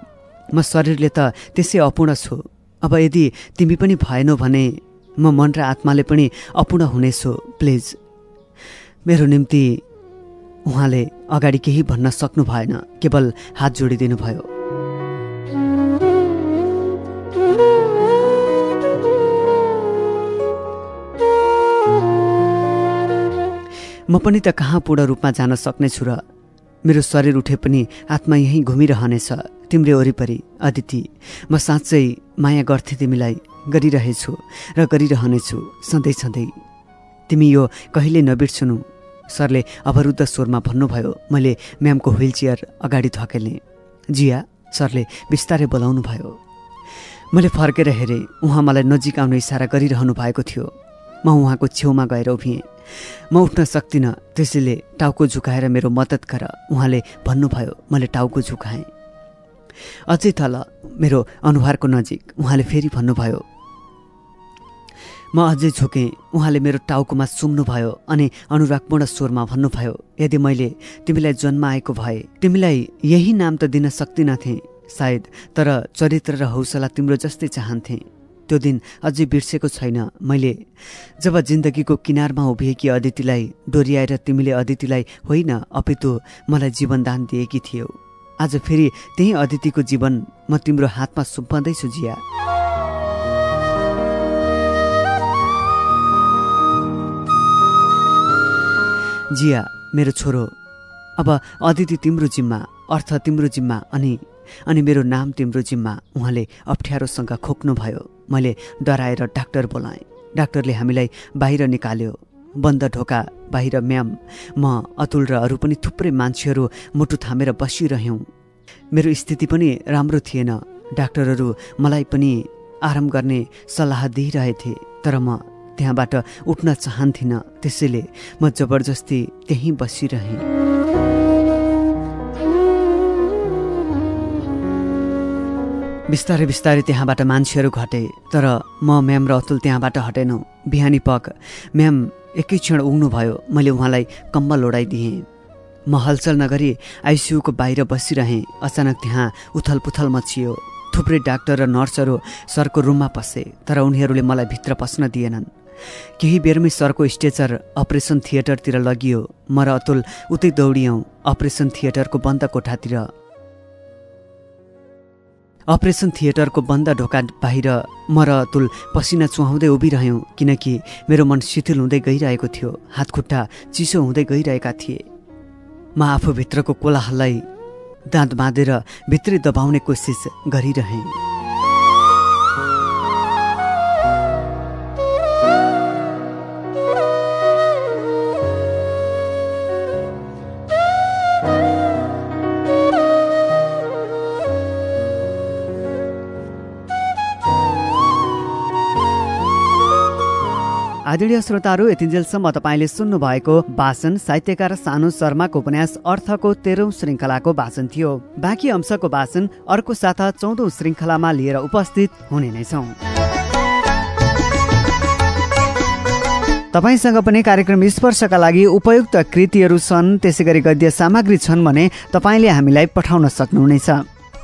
म शरीरले त त्यसै अपूर्ण छु। अब यदि तिमी पनि भएनौ भने म मन र आत्माले पनि अपूर्ण हुनेछु प्लिज। मेरो निम्ति उहाँले अगाडि केही भन्न सक्नु भएन केवल हात जोडिदिनु भयो। म पनि त कहाँ पूर्ण रूपमा जान सक्नेछु र मेरो शरीर उठे पनि आत्मा यहीँ घुमिरहनेछ। तिम्रे वरिपरि अदिति म साँच्चै माया गर्थेँ तिमीलाई। गरिरहेछु र गरिरहनेछु सधैँ सधैँ। तिमी यो कहिले नबिर्सनु। सरले अवरुद्ध स्वरमा भन्नुभयो मैले म्यामको व्हिल चेयर अगाडि धकेल्ने जिया सरले बिस्तारै बोलाउनु भयो। मैले फर्केर हेरेँ उहाँ मलाई नजिक आउने इसारा गरिरहनु भएको थियो। म उहाँको छेउमा गएर उभिएँ। म उठ्न सक्दिनँ। त्यसैले टाउको झुकाएर मेरो मद्दत गर। उहाँले भन्नुभयो मैले टाउको झुकाएँ। अझै तल मेरो अनुहारको नजिक। उहाँले फेरि भन्नुभयो म अझै झुकेँ उहाँले मेरो टाउकोमा सुम्नुभयो अनि अनुरागपूर्ण स्वरमा भन्नुभयो यदि मैले तिमीलाई जन्म आएको भए तिमीलाई यही नाम त दिन सक्दिनथेँ सायद तर चरित्र र हौसला तिम्रो जस्तै चाहन्थेँ। त्यो दिन अझै बिर्सेको छैन। मैले जब जिन्दगीको किनारमा उभिएकी अदितिलाई डोर्याएर तिमीले अदितिलाई होइन अपितु मलाई जीवनदान दिएकी थियौ। आज फेरि त्यही अदितिको जीवन म तिम्रो हातमा सुम्पँदैछु जिया। जिया मेरो छोरो अब अदिति तिम्रो जिम्मा अर्थ तिम्रो जिम्मा अनि अनि मेरो नाम तिम्रो जिम्मा उहाँले अप्ठ्यारोसँग खोक्नुभयो। मैले डराएर डाक्टर बोलाएँ। डाक्टरले हामीलाई बाहिर निकाल्यो। बन्द ढोका बाहिर म्याम म अतुल र अरू पनि थुप्रै मान्छेहरू मुटु थामेर बसिरह्यौँ। मेरो स्थिति पनि राम्रो थिएन। डाक्टरहरू मलाई पनि आराम गर्ने सल्लाह दिइरहेथे तर म त्यहाँबाट उठ्न चाहन्थिनँ। त्यसैले म जबरजस्ती त्यहीँ बसिरहेँ। बिस्तारै बिस्तारै त्यहाँबाट मान्छेहरू घटे तर म म्याम र अतुल त्यहाँबाट हटेनौँ। बिहानी पक म्याम एकै क्षण उग्नुभयो। मैले उहाँलाई कम्बल ओढाइदिएँ म हलचल नगरी आइसियुको बाहिर बसिरहेँ। अचानक त्यहाँ उथल पुथल मचियो। थुप्रै डाक्टर र नर्सहरू सरको रुममा पसे तर उनीहरूले मलाई भित्र पस्न दिएनन्। केही बेरमै सरको स्टेचर अपरेसन थिएटरतिर लगियो। म र अतुल उतै दौडियौँ अपरेसन थिएटरको बन्द कोठातिर। अपरेसन थिएटरको बन्द ढोका बाहिर म र अतुल पसिना चुहाउँदै उभिरह्यौँ किनकि मेरो मन शिथिल हुँदै गइरहेको थियो। हातखुट्टा चिसो हुँदै गइरहेका थिए। म आफूभित्रको कोलाहललाई दाँत बाँधेर भित्रै दबाउने कोसिस गरिरहेँ। आदरणीय श्रोताहरू यतिन्जेलसम्म तपाईँले सुन्नु भएको वाचन साहित्यकार सानु शर्माको उपन्यास अर्थको तेह्रौं श्रृङ्खलाको वाचन थियो। बाँकी अंशको वाचन अर्को साता चौधौं श्रृङ्खलामा लिएर उपस्थित हुने नै छौँ। तपाईँसँग पनि कार्यक्रम स्पर्शका लागि उपयुक्त कृतिहरू छन् त्यसै गरी गद्य सामग्री छन् भने तपाईँले हामीलाई पठाउन सक्नुहुनेछ।